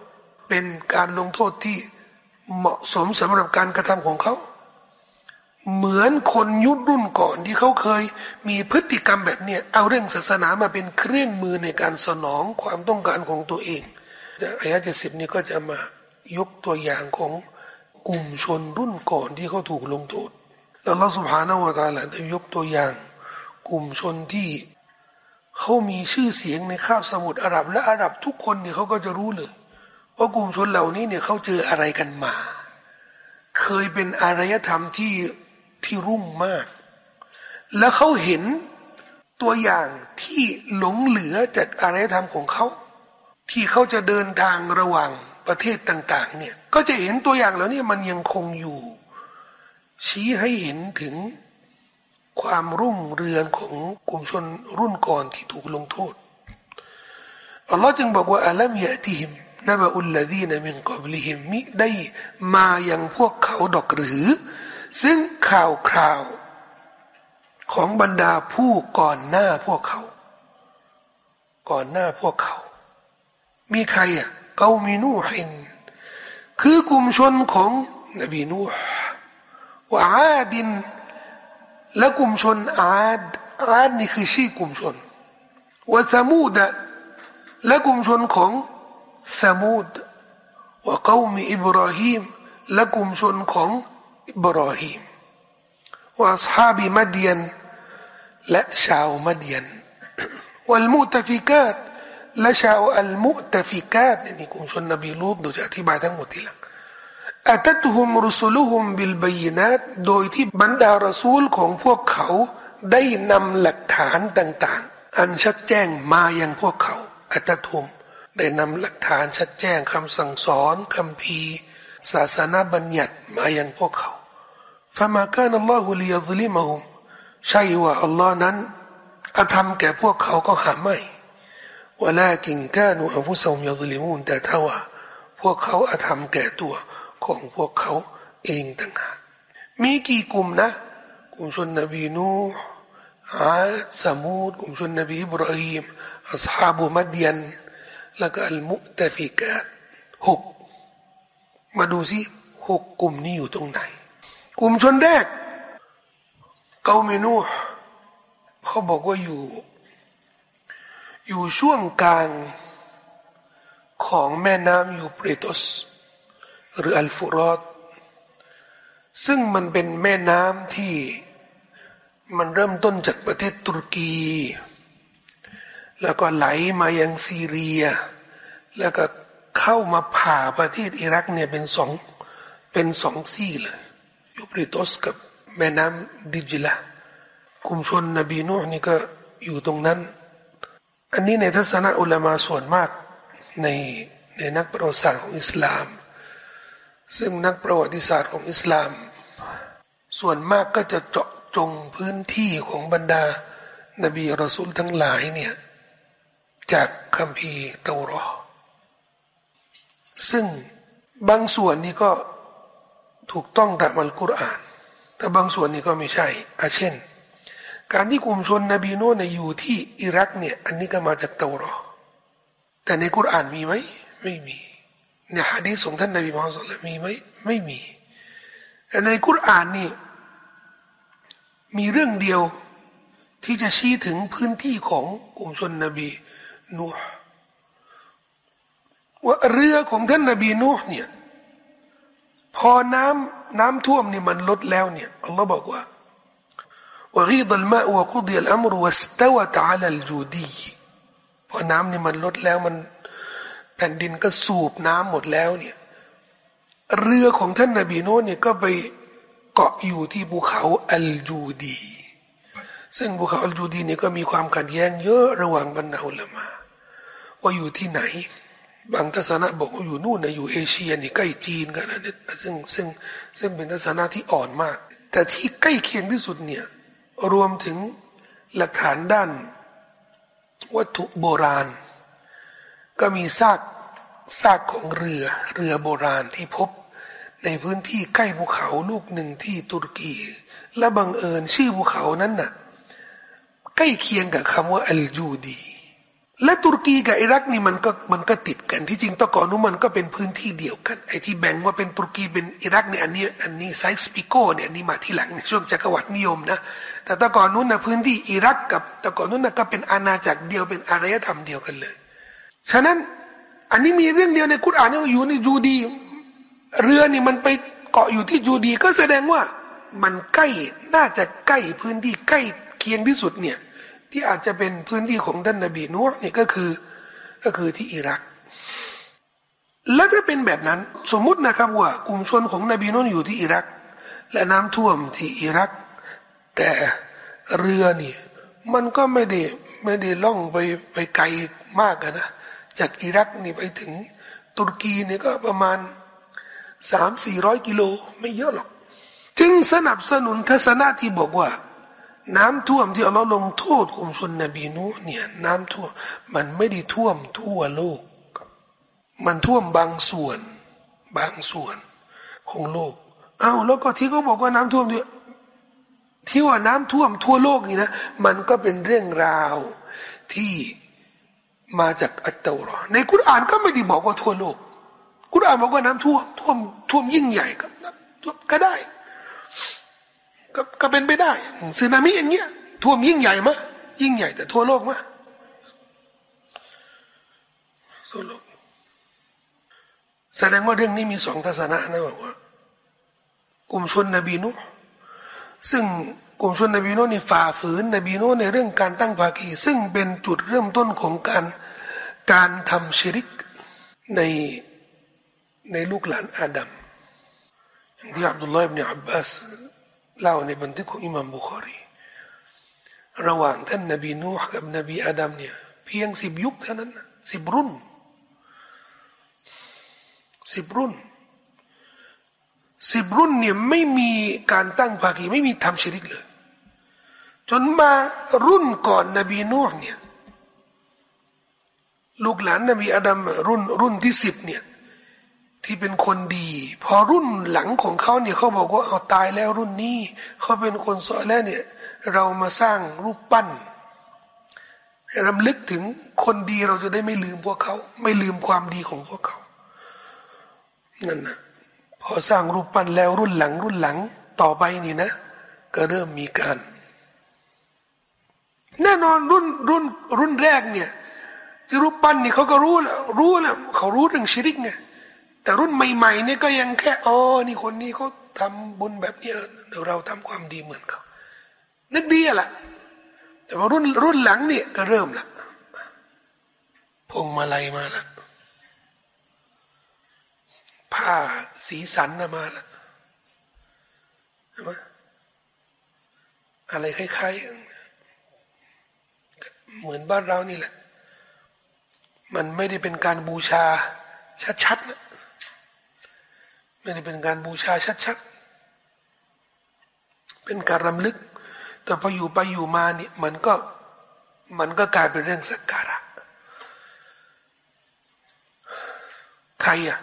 เป็นการลงโทษที่เหมาะสมสำหรับการกระทำของเขา เหมือนคนยุครุ่นก่อนที่เขาเคยมีพฤติกรรมแบบเนี้ยเอาเรื่องศาสนามาเป็นเครื่องมือในการสนองความต้องการของตัวเองอายะเจ็ดสิบนี้ก็จะมายกตัวอย่างของกลุ่มชนรุ่นก่อนที่เขาถูกลงโทษแล้วเราสุภาณวตาละได้ยกตัวอย่าง กลุ่มชนที่เขามีชื่อเสียงในคาบสมุทรอาหรับ และอาหรับทุกคนเนี่ยเขาก็จะรู้เลยว่ากลุ่มชนเหล่านี้เนี่ยเขาเจออะไรกันมา เคยเป็นอารยธรรมที่ ที่รุ่งมาก แล้วเขาเห็นตัวอย่างที่หลงเหลือจากอารยธรรมของเขา ที่เขาจะเดินทางระหว่างประเทศต่าง ๆ เนี่ย ก็จะเห็นตัวอย่างแล้วเนี่ยมันยังคงอยู่ ชี้ให้เห็นถึงความรุ่งเรืองของกลุ่มชนรุ่นก่อนที่ถูกลงโทษอัลลอฮ์จึงบอกว่าอัลลัมยะติฮิมนบอุลลดีนมินกับลิฮิมมิได้มาอย่างพวกเขาดอกหรือ ซึ่งข่าวคราวของบรรดาผู้ก่อนหน้าพวกเขา ก่อนหน้าพวกเขา มีใครอะเกามีนูหิน คือกลุ่มชนของนบีนูฮ์ว่าอาดิน และกลุ่มชนอาดอาดนี่คือชื่อกลุ่มชนว่าสมูดวะกลุ่มอิบราฮิมและกลุ่มชนของ บรอฮีมวาสฮาบิมัดยนและชาวมัดยันวัลมุตฟิกาตและชาวอัลมุตฟิกาตนี่กลุ่มชนนบีลูดเดี๋ยวจะอธิบายทั้งหมดทีลั أتتهم رسلهم بالبيناتโดยที่บรรดารสูลของพวกเขาได้นำหลักฐานต่างๆ อันชัดแจ้งมาอย่างพวกเขาأتتهمได้นำหลักฐานชัดแจ้งคำสั่งสอนคำพีศาสนาบัญญัติมาอย่างพวกเขา ما كان الله ليظلمهمใช่ว่าอัลลอฮ์นั้นอาธรรมแก่พวกเขาก็หาไม่ ولكن كانوا أنفسهم يظلمونแต่ถ้าว่า พวกเขาอาธรรมแก่ตัวของพวกเขาเองต่างหากมีกี่กลุ่มนะ กลุ่มชนนบีนูอาสมูดกลุ่มชนนบีอิบราฮิมอัศฮาบุมัดยันแล้วก็อัลมุตฟิกะหกมาดูสิหกกลุ่มนี้อยู่ตรงไหน กลุ่มชนแรกเกาเมนูเขาบอกว่าอยู่ อยู่ช่วงกลางของแม่น้ำยูเปรตส หรืออัลฟุรอดซึ่งมันเป็นแม่น้ำที่มันเริ่มต้นจากประเทศตุรกี แล้วก็ไหลมายังซีเรีย แล้วก็เข้ามาผ่าประเทศอิรักเนี่ยเป็นสองเป็นสองซี่เลย ยูปริโตสกับแม่น้ำดิจิละกลุ่มชนนบีนูฮ์นี่ก็อยู่ตรงนั้น อันนี้ในทัศนะอุลามาส่วนมากในในนักประวัติศาสตร์ของอิสลาม ซึ่งนักประวัติศาสตร์ของอิสลาม ส่วนมากก็จะเจาะจงพื้นที่ของบรรดา นบีรอซูลทั้งหลายเนี่ยจากคำพีร์เตารอซึ่งบางส่วนนี่ก็ ถูกต้องตามอัลกุรอาน แต่บางส่วนนี่ก็ไม่ใช่อาเช่น การที่กลุ่มชนนบีโน่นอยู่ที่อิรักเนี่ย อันนี้ก็มาจากเตารอแต่ในกุรอานมีไหมไม่มีในฮะดีษของท่านนบีมุฮัมมัดมีไหมไม่มีแต่ในกุรอานนี่มีเรื่องเดียวที่จะชี้ถึงพื้นที่ของกลุ่มชนนบีนูห์ว่าเรือของท่านนบีนูห์เนี่ย พอน้ำน้ำท่วมนี่มันลดแล้วเนี่ยอัลลอฮ์บอกว่า وغيض الماء وقضي الأمر واستوت على الجودي พอน้ำนี่มันลดแล้วมันแผ่นดินก็สูบน้ำหมดแล้วเนี่ยเรือของท่านนบีโน่เนี่ยก็ไปเกาะอยู่ที่ภูเขาอัลจูดี ซึ่งภูเขาอัลจูดีนี่ก็มีความขัดแย้งเยอะระหว่างบรรดาอุลามาว่าอยู่ที่ไหน บางทัศนะบอกว่าอยู่นู่นนะอยู่เอเชียนี่ใกล้จีนกันนะซึ่งซึ่งซึ่งเป็นทัศนะที่อ่อนมาก แต่ที่ใกล้เคียงที่สุดเนี่ยรวมถึงหลักฐานด้าน วัตถุโบราณ ก็มีซากซากของเรือเรือโบราณที่พบ ในพื้นที่ใกล้ภูเขาลูกหนึ่งที่ตุรกี และบังเอิญชื่อภูเขานั้นน่ะ ใกล้เคียงกับคำว่าอัลจูดี และตุรกีกับอิรักนี่มันก็มันก็ติดกันที่จริงตะก่อนนู้นมันก็เป็นพื้นที่เดียวกันไอ้ที่แบ่งว่าเป็นตุรกีเป็นอิรักเนี่ยอันนี้อันนี้ไซส์ปิโก้เนี่ยอันนี้มาที่หลังในช่วงจักรวรรดินิยมนะแต่ตะก่อนนู้นนะพื้นที่อิรักกับตะก่อนนู้นนะก็เป็นอาณาจักรเดียวเป็นอารยธรรมเดียวกันเลย ฉะนั้นอันนี้มีเรื่องเดียวในกุรอานนี่อยู่ในจูดี เรือนี่มันไปเกาะอยู่ที่จูดีก็แสดงว่ามันใกล้น่าจะใกล้พื้นที่ใกล้เคียงที่สุดเนี่ย ที่อาจจะเป็นพื้นที่ของท่านนบีนัวนี่ก็คือก็คือที่อิรัก แล้วถ้าเป็นแบบนั้นสมมุตินะครับว่ากลุ่มชนของนบีนัวอยู่ที่อิรัก และน้ำท่วมที่อิรัก แต่เรือนี่มันก็ไม่ได้ไม่ได้ล่องไปไปไกลมากนะ จากอิรักนี่ไปถึงตุรกีนี่ก็ประมาณสามสี่ร้อยกิโลไม่เยอะหรอก จึงสนับสนุนทัศนะที่บอกว่า น้ำท่วมที่อัลลอฮ์ลงโทษกลุ่มชนนบีนูเนี่ย น้ำท่วม มันไม่ได้ท่วมทั่วโลก มันท่วมบางส่วน บางส่วนของโลก เอาแล้วก็ที่เขาบอกว่าน้ำท่วมเนี่ยที่ว่าน้ำท่วมทั่วโลกนี่นะ มันก็เป็นเรื่องราวที่มาจากอัตตารอในกุรอานก็ไม่ได้บอกว่าทั่วโลก กุรอานบอกว่าน้ำท่วมท่วมท่วมยิ่งใหญ่ก็ได้ ก็ก็เป็นไปได้สึนามิอย่างเงี้ยท่วมยิ่งใหญ่มะยิ่งใหญ่แต่ทั่วโลกมะทั่วโลกแสดงว่าเรื่องนี้มีสองทัศนะนะบอกว่ากลุ่มชนนบีนุซึ่งกลุ่มชนนบีนุนี่ฝ่าฝืนนบีนุในเรื่องการตั้งภาคี ซึ่งเป็นจุดเริ่มต้นของการการทำชิริกในในลูกหลานอาดัมอย่างที่อับดุลลอฮ์อิบเนอับบาส เล่าในบันทึกของอิมามบุคอรีระหว่างท่านนบีนูห์กับนบีอาดัมเนี่ยเพียงสิบยุคเท่านั้นสิบรุ่นสิบรุ่นสิบรุ่นเนี่ยไม่มีการตั้งภาคีไม่มีทำชิริกเลย จนมารุ่นก่อนนบีนูห์เนี่ยลูกหลานนบีอาดัมรุ่นรุ่นที่สิบเนี่ย ที่เป็นคนดี พอรุ่นหลังของเขาเนี่ยเขาบอกว่าเอาตายแล้วรุ่นนี้เขาเป็นคนสอนแล้วเนี่ย เรามาสร้างรูปปั้นรำลึกถึงคนดีเราจะได้ไม่ลืมพวกเขา ไม่ลืมความดีของพวกเขานั่นนะพอสร้างรูปปั้นแล้วรุ่นหลัง รุ่นหลังต่อไปนี่นะ ก็เริ่มมีการ แน่นอนรุ่นรุ่นรุ่นแรกเนี่ยที่รูปปั้นนี่เขาก็รู้แล้วรู้แล้วเขารู้เรื่องชิริกไง แต่รุ่นใหม่ๆเนี่ยก็ยังแค่อ๋อนี่คนนี้เขาทำบุญแบบนี้เดี๋ยวเราทำความดีเหมือนเขานึกดีอะแหละแต่ว่ารุ่นรุ่นหลังเนี่ยก็เริ่มละพวงมาลัยมาละผ้าสีสันมาละใช่ไหมอะไรคล้ายๆ เหมือนบ้านเรานี่แหละ มันไม่ได้เป็นการบูชาชัดๆนะ ไม่ได้เป็นการบูชาชัดๆ เป็นการรำลึก แต่พออยู่ไปอยู่มาเนี่ยมันก็มันก็กลายเป็นเรื่องสักการะ ใครอะ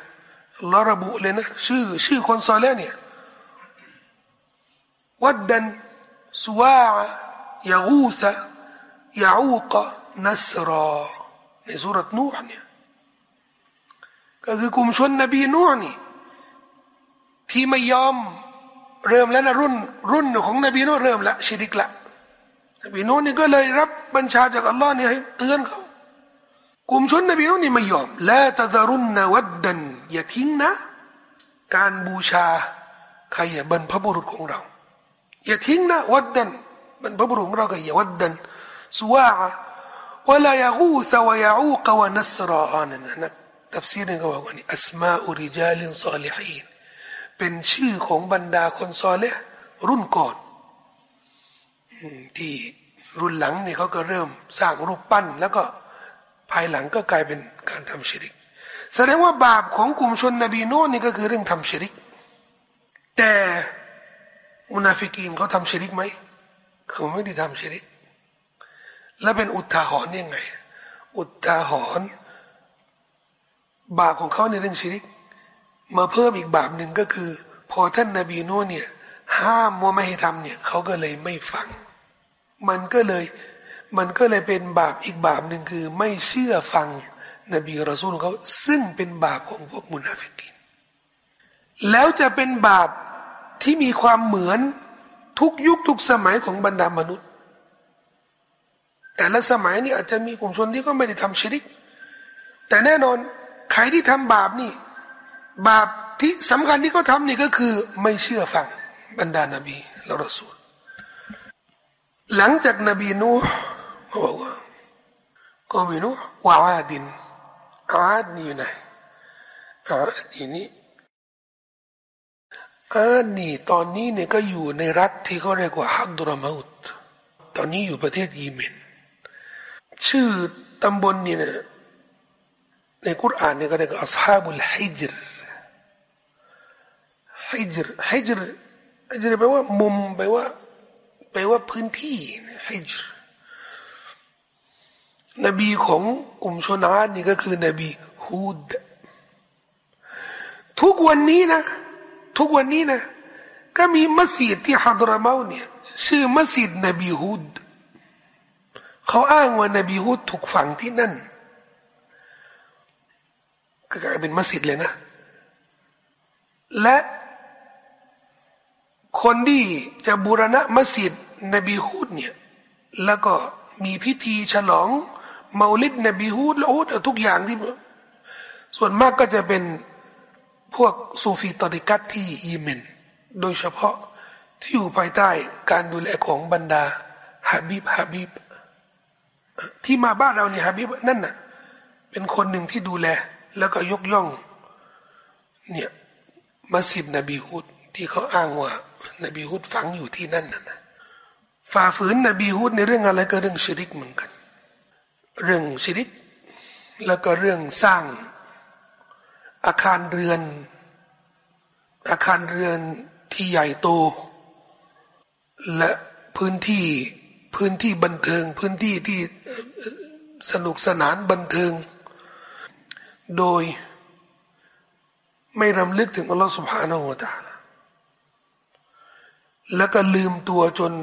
เราระบุเลยนะ ชื่อ ชื่อคนซอลเนี่ยวัดดันสวายาอูซะยาอูกะนัสรอในสุรษนูห์เนี่ยก็คือกลุ่มชนนบีนูห์นี่ ที่ไม่ยอมเริ่มแล้วนะรุ่น รุ่นของนบีโนเริ่มละชิริกละนบีโนนี่ก็เลยรับบัญชาจากอัลลอฮ์นี่ให้เตือนเขากลุ่มชนนบีโนนี่ไม่ยอมละตะดรุนนวัดดันอย่าทิ้งนะ การบูชาใครบรรพบุรุษของเรา อย่าทิ้งนะวัดดันบรรพบุรุษของเราก็อย่าวัดดันสวาولا يغوث ويعوق ونسرا อันนั้นนะตัฟซีรนี่ก็บอกว่านี่أسماء رجال صالحين เป็นชื่อของบรรดาคนซอและห์รุ่นก่อนที่รุ่นหลังเนี่ยเขาก็เริ่มสร้างรูปปั้น แล้วก็ภายหลังก็กลายเป็นการทำชิริก แสดงว่าบาปของกลุ่มชนนบีนูฮ์นี่ก็คือเรื่องทำชิริก แต่มุนาฟิกีนเขาทำชิริกไหมเขาไม่ได้ทำชิริก และเป็นอุทาหรณ์ยังไง อุทาหรณ์บาปของเขาในเรื่องชิริก มาเพิ่มอีกบาปหนึ่งก็คือ พอท่านนาบีโน่เนี่ย ห้ามว่าไม่ให้ทำเนี่ยเขาก็เลยไม่ฟัง มันก็เลย มันก็เลยเป็นบาปอีกบาปหนึ่งคือ ไม่เชื่อฟังนบีรอซูลเขาซึ่งเป็นบาปของพวกมุนาฟิกิน แล้วจะเป็นบาปที่มีความเหมือนทุกยุคทุกสมัยของบรรดามนุษย์ แต่ละสมัยนี่อาจจะมีกลุ่มชนที่ก็ไม่ได้ทำชิริก แต่แน่นอนใครที่ทำบาปนี่ บาปที่สำคัญที่เขาทานี่ก็คือ ไม่เชื่อฟังบรรดานาบีและรอสูลหลังจากนบีนูเขาบอกว่าก็มีนูวาอาดินอาดนี่อยู่ไหนอาดนี่นี่อาดนี่ตอนนี้เนี่ยก็อยู่ในรัฐที่เขาเรียกว่าฮักดรมาอุตตอนนี้อยู่ประเทศยีเมน ชื่อตำบลนี่เนี่ยในคุรานเนี่ยก็เรียกว่าอัศฮาบุลฮิจร ฮิจรฮิจรฮิจรแปลว่ามุมแปลว่าแปลว่าพื้นที่ฮิจรนบีของกลุ่มชนอาดนี่ก็คือนบีฮูดทุกวันนี้นะ ทุกวันนี้นะ ก็มีมัสยิดที่ฮัดรามาเนี่ยชื่อมัสยิดนบีฮูดเขาอ้างว่านบีฮูดถูกฝังที่นั่น ก็กลายเป็นมัสยิดเลยนะ และ คนที่จะบูรณะมัสยิดนบีฮูดเนี่ยแล้วก็มีพิธีฉลองมาลิดนบีฮูดและอูดทุกอย่างที่ ส่วนมากก็จะเป็นพวกซูฟีตอริกัตที่ยีเมน โดยเฉพาะที่อยู่ภายใต้การดูแลของบรรดาฮาบิบฮาบิบที่มาบ้านเราเนี่ยฮาบิบนั่นน่ะเป็นคนหนึ่งที่ดูแล แล้วก็ยกย่องเนี่ยมัสยิดนบีฮุดที่เขาอ้างว่า นบีฮุดฝังอยู่ที่นั่นนะฝ่าฝืนนบีฮุดในเรื่องอะไรก็เรื่องชิริกเหมือนกัน เรื่องชีริตแล้วก็เรื่องสร้าง อาคารเรือน อาคารเรือนที่ใหญ่โต และพื้นที่พื้นที่บันเทิง พื้นที่ที่สนุกสนานบันเทิง โดยไม่รำลึกถึงอัลลอฮฺสุบฮานาหัวตาล แล้วก็ลืมตัวจน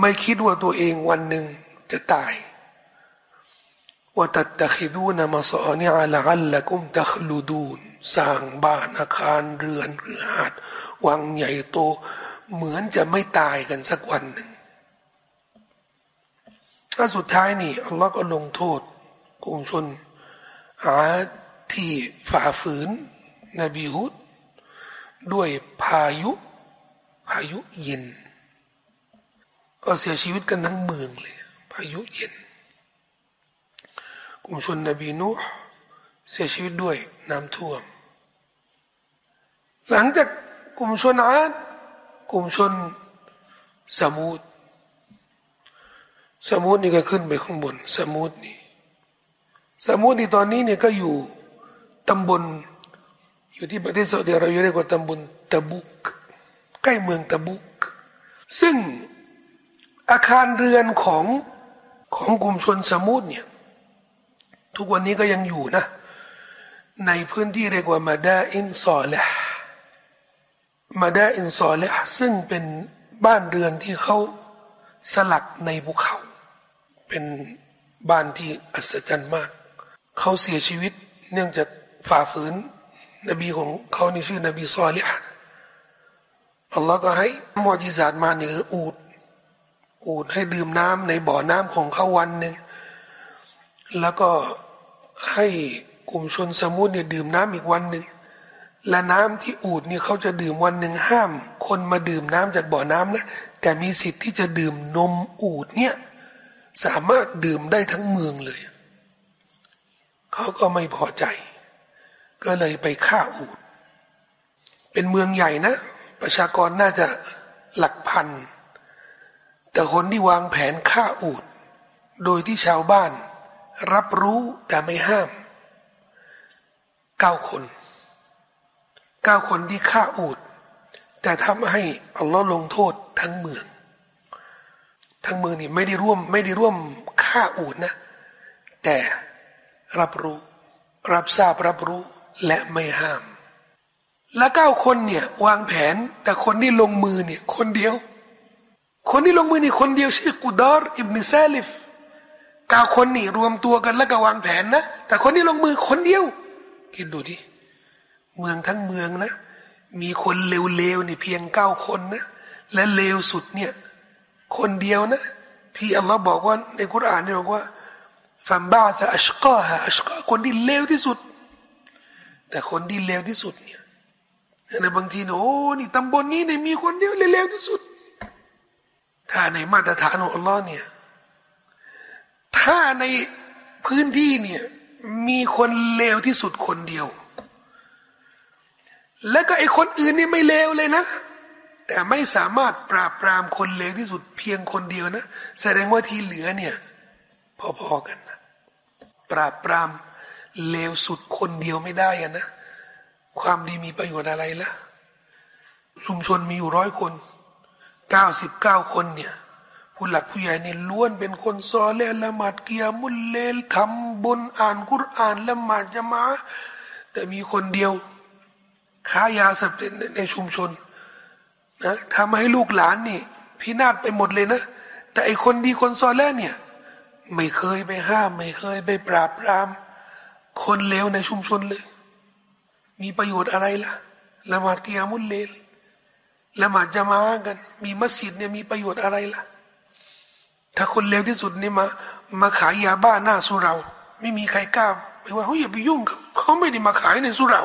ไม่คิดว่าตัวเองวันหนึ่งจะตายว่าตัดตะคิดูนมาสอนี่ละอัลละกุมตะคลูดูนสร้างบ้านอาคารเรือนหรือหาดวังใหญ่โต เหมือนจะไม่ตายกันสักวันหนึ่งถ้าสุดท้ายนี่อัลลอฮ์ก็ลงโทษกลุ่มชนอาที่ฝ่าฝืน นบีฮุดด้วยพายุ พายุเย็น ก็เสียชีวิตกันทั้งเมืองเลย พายุเย็นกลุ่มชนนบีนูเสียชีวิตด้วยน้ำท่วม หลังจากกลุ่มชนอาดกลุ่มชนสมุทสมุทนี่ก็ขึ้นไปข้างบน สมุทนี่สมุทนี่ตอนนี้เนี่ยก็อยู่ตำบลอยู่ที่ประเทศซาอุดิอาระเบียเรียกว่าตำบลตะบุก ใกล้เมืองตะบุก ซึ่งอาคารเรือนของของกลุ่มชนสมุทรเนี่ย ทุกวันนี้ก็ยังอยู่นะ ในพื้นที่เรียกว่ามาดาอินซอเลห์มาดาอินซอเลห์ซึ่งเป็นบ้านเรือนที่เขาสลักในภูเขา เป็นบ้านที่อัศจรรย์มาก เขาเสียชีวิตเนื่องจากฝ่าฝืน นบีของเขานี่ชื่อนบีซอลิห์ อัลลอฮ์ก็ให้มอจิซาตมานี่คืออูด อูดให้ดื่มน้ำในบ่อน้ำของเขาวันหนึ่งแล้วก็ให้กลุ่มชนสมุทรเนี่ยดื่มน้ำอีกวันหนึ่งและน้ำที่อูดเนี่ยเขาจะดื่มวันหนึ่งห้าม คนมาดื่มน้ำจากบ่อน้ำนะแต่มีสิทธิ์ที่จะดื่มนมอูดเนี่ยสามารถดื่มได้ทั้งเมืองเลยเขาก็ไม่พอใจ ก็เลยไปฆ่าอูด เป็นเมืองใหญ่นะ ประชากรน่าจะหลักพัน แต่คนที่วางแผนฆ่าอูด โดยที่ชาวบ้าน รับรู้แต่ไม่ห้ามเก้าคนเก้าคนที่ฆ่าอูด แต่ทำให้อัลลอฮ์ลงโทษทั้งเมือง ทั้งเมืองนี่ไม่ได้ร่วมไม่ได้ร่วมฆ่าอูดนะ แต่รับรู้ รับทราบรับรู้และไม่ห้าม และเก้าคนเนี่ย วางแผน แต่คนที่ลงมือเนี่ย คนเดียว คนที่ลงมือนี่คนเดียวชื่อกุดอร์อิบนิซาลิฟเก้าคนนี่รวมตัวกันแล้วก็วางแผนนะแต่คนที่ลงมือคนเดียวคิดดูดิเมืองทั้งเมืองนะ มีคนเลวๆนี่เพียงเก้าคนนะและเลวสุดเนี่ย คนเดียวนะ ที่อัลลอฮ์บอกว่าในคุรานเนี่ยบอกว่าฟัมบ้าแต่อัชกาฮะอัชกาคนที่เลวที่สุด แต่คนที่เลวที่สุดเนี่ย ในบางทีโอ้นี่ตำบลนี้เนี่ยมีคนเดียวเลวที่สุด ถ้าในมาตรฐานของอัลลอฮ์เนี่ย ถ้าในพื้นที่เนี่ยมีคนเลวที่สุดคนเดียว แล้วก็ไอ้คนอื่นนี่ไม่เลวเลยนะ แต่ไม่สามารถปราบปรามคนเลวที่สุดเพียงคนเดียวนะ แสดงว่าที่เหลือเนี่ย พอๆกันนะ ปราบปรามเลวสุดคนเดียวไม่ได้อะนะ ความดีมีประโยชน์อะไรล่ะชุมชนมีอยู่ร้อยคนเก้าสิบเก้าคนเนี่ยผู้หลักผู้ใหญ่เนี่ยล้วนเป็นคนซอเลละหมาดเกียมุลเลลทำบุญอ่านกุรอ่านละหมาดจะมาแต่มีคนเดียวค้ายาเสพติดในชุมชนนะทำให้ลูกหลานนี่พินาศไปหมดเลยนะ แต่ไอคนดีคนซอแลเนี่ย ไม่เคยไปห้าม ไม่เคยไปปราบปราม คนเลวในชุมชนเลย มีประโยชน์อะไรล่ะละหมาดกิยามุลเลลละหมาดจะมากัน มีมัสยิดเนี่ยมีประโยชน์อะไรล่ะ ถ้าคนเลวที่สุดเนี่ยมา มาขายยาบ้าหน้าสุเรา ไม่มีใครกล้าไปว่าเขาอย่าไปยุ่งเขาเขาไม่ได้มาขายในสุเรา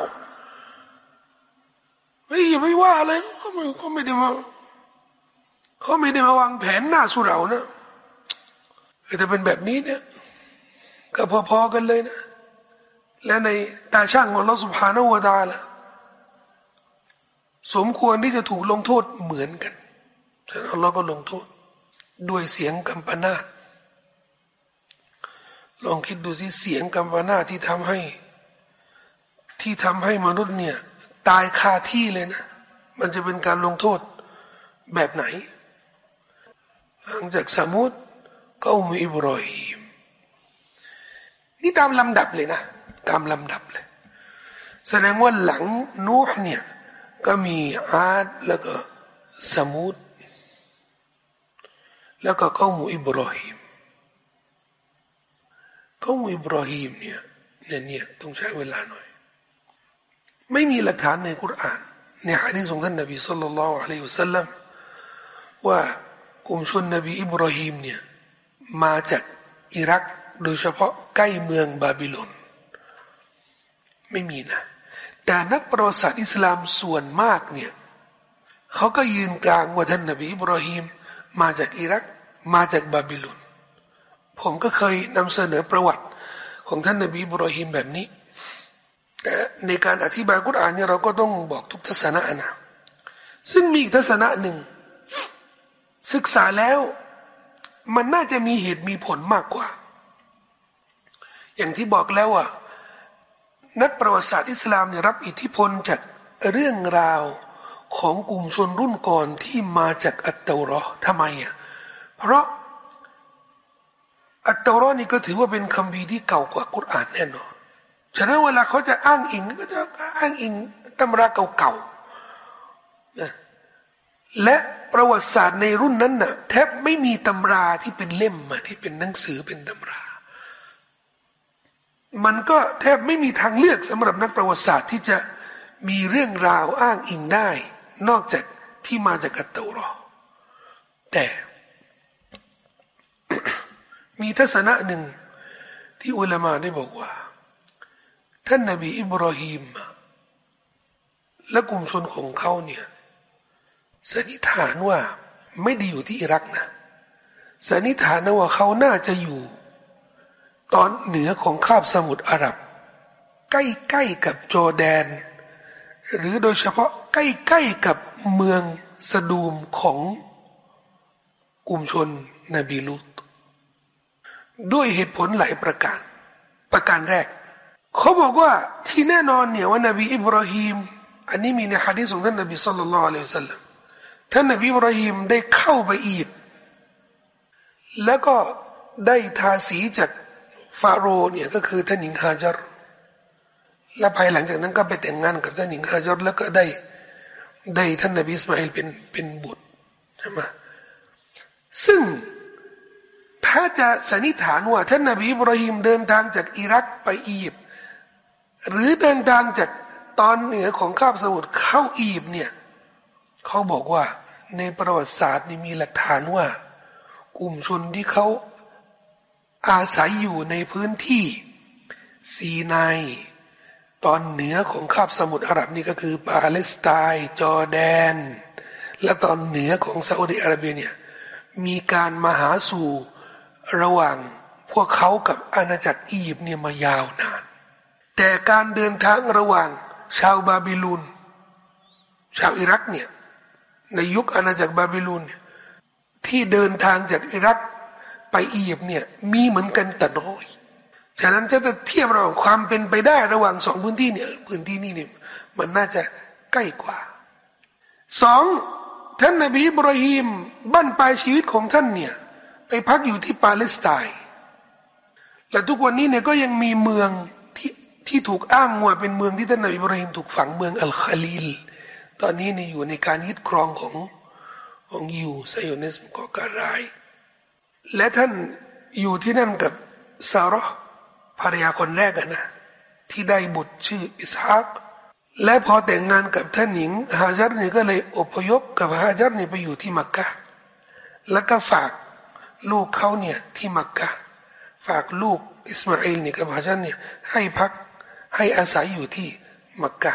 เฮ้ยอย่าไม่ว่าอะไรเขาไม่เขาไม่ได้มาเขาไม่ได้มาวางแผนหน้าสุเรานะแต่เป็นแบบนี้เนี่ยก็พอๆกันเลยนะ และในตาช่างของเราสุภานวดาละสมควรที่จะถูกลงโทษเหมือนกันฉะนั้นเราก็ลงโทษ ด้วยเสียงกัมปนาตลองคิดดูสิเสียงกัมปนาตที่ทำให้ ที่ทำให้มนุษย์เนี่ย ตายคาที่เลยนะ มันจะเป็นการลงโทษแบบไหน หลังจากสมุดก็มีอิบรอฮิมนี่ตามลำดับเลยนะ ตามลำดับเลย แสดงว่าหลังนูห์เนี่ย ก็มีอาดแล้วก็สมุดแล้วก็ข้ามูอิบรอฮิมข้ามูอิบรอฮิมเนี่ยเนี่ยต้องใช้เวลาหน่อย ไม่มีหลักฐานในคุรานในฮะดีษของท่านนบีสุลต่านละอัลลอฮฺสัลลัมว่ากลุ่มชนนบีอิบราฮิมเนี่ยมาจากอิรักโดยเฉพาะใกล้เมืองบาบิโลน ไม่มีนะ แต่นักประวัติศาสตร์อิสลามส่วนมากเนี่ยเขาก็ยืนกลางว่าท่านนบีอิบราฮิมมาจากอิรักมาจากบาบิโลนผมก็เคยนำเสนอประวัติของท่านนบีอิบราฮิมแบบนี้แต่ในการอธิบายกุรอานเนี่ยเราก็ต้องบอกทุกทัศนะนะซึ่งมีทัศนะหนึ่ง ศึกษาแล้วมันน่าจะมีเหตุมีผลมากกว่า อย่างที่บอกแล้วว่า นักประวัติศาสตร์อิสลามเนี่ยรับอิทธิพลจากเรื่องราวของกลุ่มชนรุ่นก่อนที่มาจากอัตตารอทำไมอะเพราะอัตตารอนี่ก็ถือว่าเป็นคำพีที่เก่ากว่ากุรอานแน่นอนฉะนั้นเวลาเขาจะอ้างอิงก็จะอ้างอิงตำราเก่าๆนะและประวัติศาสตร์ในรุ่นนั้นน่ะแทบไม่มีตำราที่เป็นเล่มมาที่เป็นหนังสือเป็นตำรา มันก็แทบไม่มีทางเลือกสำหรับนักประวัติศาสตร์ที่จะมีเรื่องราวอ้างอิงได้ นอกจากที่มาจากกัตเตอรอแต่มีทัศนะหนึ่งที่อุลามาได้บอกว่า ท่านนบีอิบราฮิมและกลุ่มชนของเขาเนี่ยสันนิษฐานว่าไม่ได้อยู่ที่อิรักนะสันนิษฐานนะว่าเขาน่าจะอยู่ ตอนเหนือของคาบสมุทรอาหรับ ใกล้ๆกับจอแดน หรือโดยเฉพาะใกล้ๆกับเมืองสะดูมของกลุ่มชนนบีลุตด้วยเหตุผลหลายประการ ประการแรก เขาบอกว่าที่แน่นอนเนี่ยว่านบีอิบราฮิมอันนี้มีในฮะดีษของท่านนบีสุลต่านละอัลลอฮฺสัลลัมท่านนบีอิบราฮิมได้เข้าไปอียิปต์แล้วก็ได้ทาสีจาก ฟาโรห์เนี่ยก็คือท่านหญิงฮาจารและภายหลังจากนั้นก็ไปแต่งงานกับท่านหญิงฮาจารแล้วก็ได้ได้ท่านนบีอิสมาอิลเป็นเป็นบุตรใช่ไหมซึ่งถ้าจะสันนิษฐานว่าท่านนบีอิบราฮิมเดินทางจากอิรักไปอียิปต์หรือเดินทางจากตอนเหนือของคาบสมุทรเข้าอียิปต์เนี่ยเขาบอกว่าในประวัติศาสตร์นี่มีหลักฐานว่ากลุ่มชนที่เขา อาศัยอยู่ในพื้นที่ซีนายตอนเหนือของคาบสมุทรอาหรับนี่ก็คือปาเลสไตน์จอร์แดน และตอนเหนือของซาอุดิอาระเบียเนี่ยมีการมาหาสู่ระหว่างพวกเขากับอาณาจักรอียิปต์เนี่ยมายาวนาน แต่การเดินทางระหว่างชาวบาบิลูนชาวอิรักเนี่ยในยุคอาณาจักรบาบิลูนที่เดินทางจากอิรัก ไปอียิปต์เนี่ยมีเหมือนกันแต่น้อยฉะนั้นจะเทียบระหว่างความเป็นไปได้ระหว่างสองพื้นที่เนี่ยพื้นที่นี้เนี่ยมันน่าจะใกล้กว่าสองท่านนบีอิบรอฮิมบั้นปลายชีวิตของท่านเนี่ยไปพักอยู่ที่ปาเลสไตน์และทุกวันนี้เนี่ยก็ยังมีเมืองที่ที่ถูกอ้างว่าเป็นเมืองที่ท่านนบีบรอฮิมถูกฝังเมืองอัลคาลีลตอนนี้เนี่ยอยู่ในการยึดครองของของยิวไซโอนิสก่อการร้าย และท่านอยู่ที่นั่นกับซาร์ภรรยาคนแรกนะที่ได้บุตรชื่ออิสฮากและพอแต่งงานกับท่านหญิงฮาจัรนี่ก็เลยอพยพกับฮาจัรนี่ไปอยู่ที่มักกะแล้วก็ฝากลูกเขาเนี่ยที่มักกะฝากลูกอิสมาอิลนี่กับฮาจัรเนี่ยให้พักให้อาศัยอยู่ที่มักกะ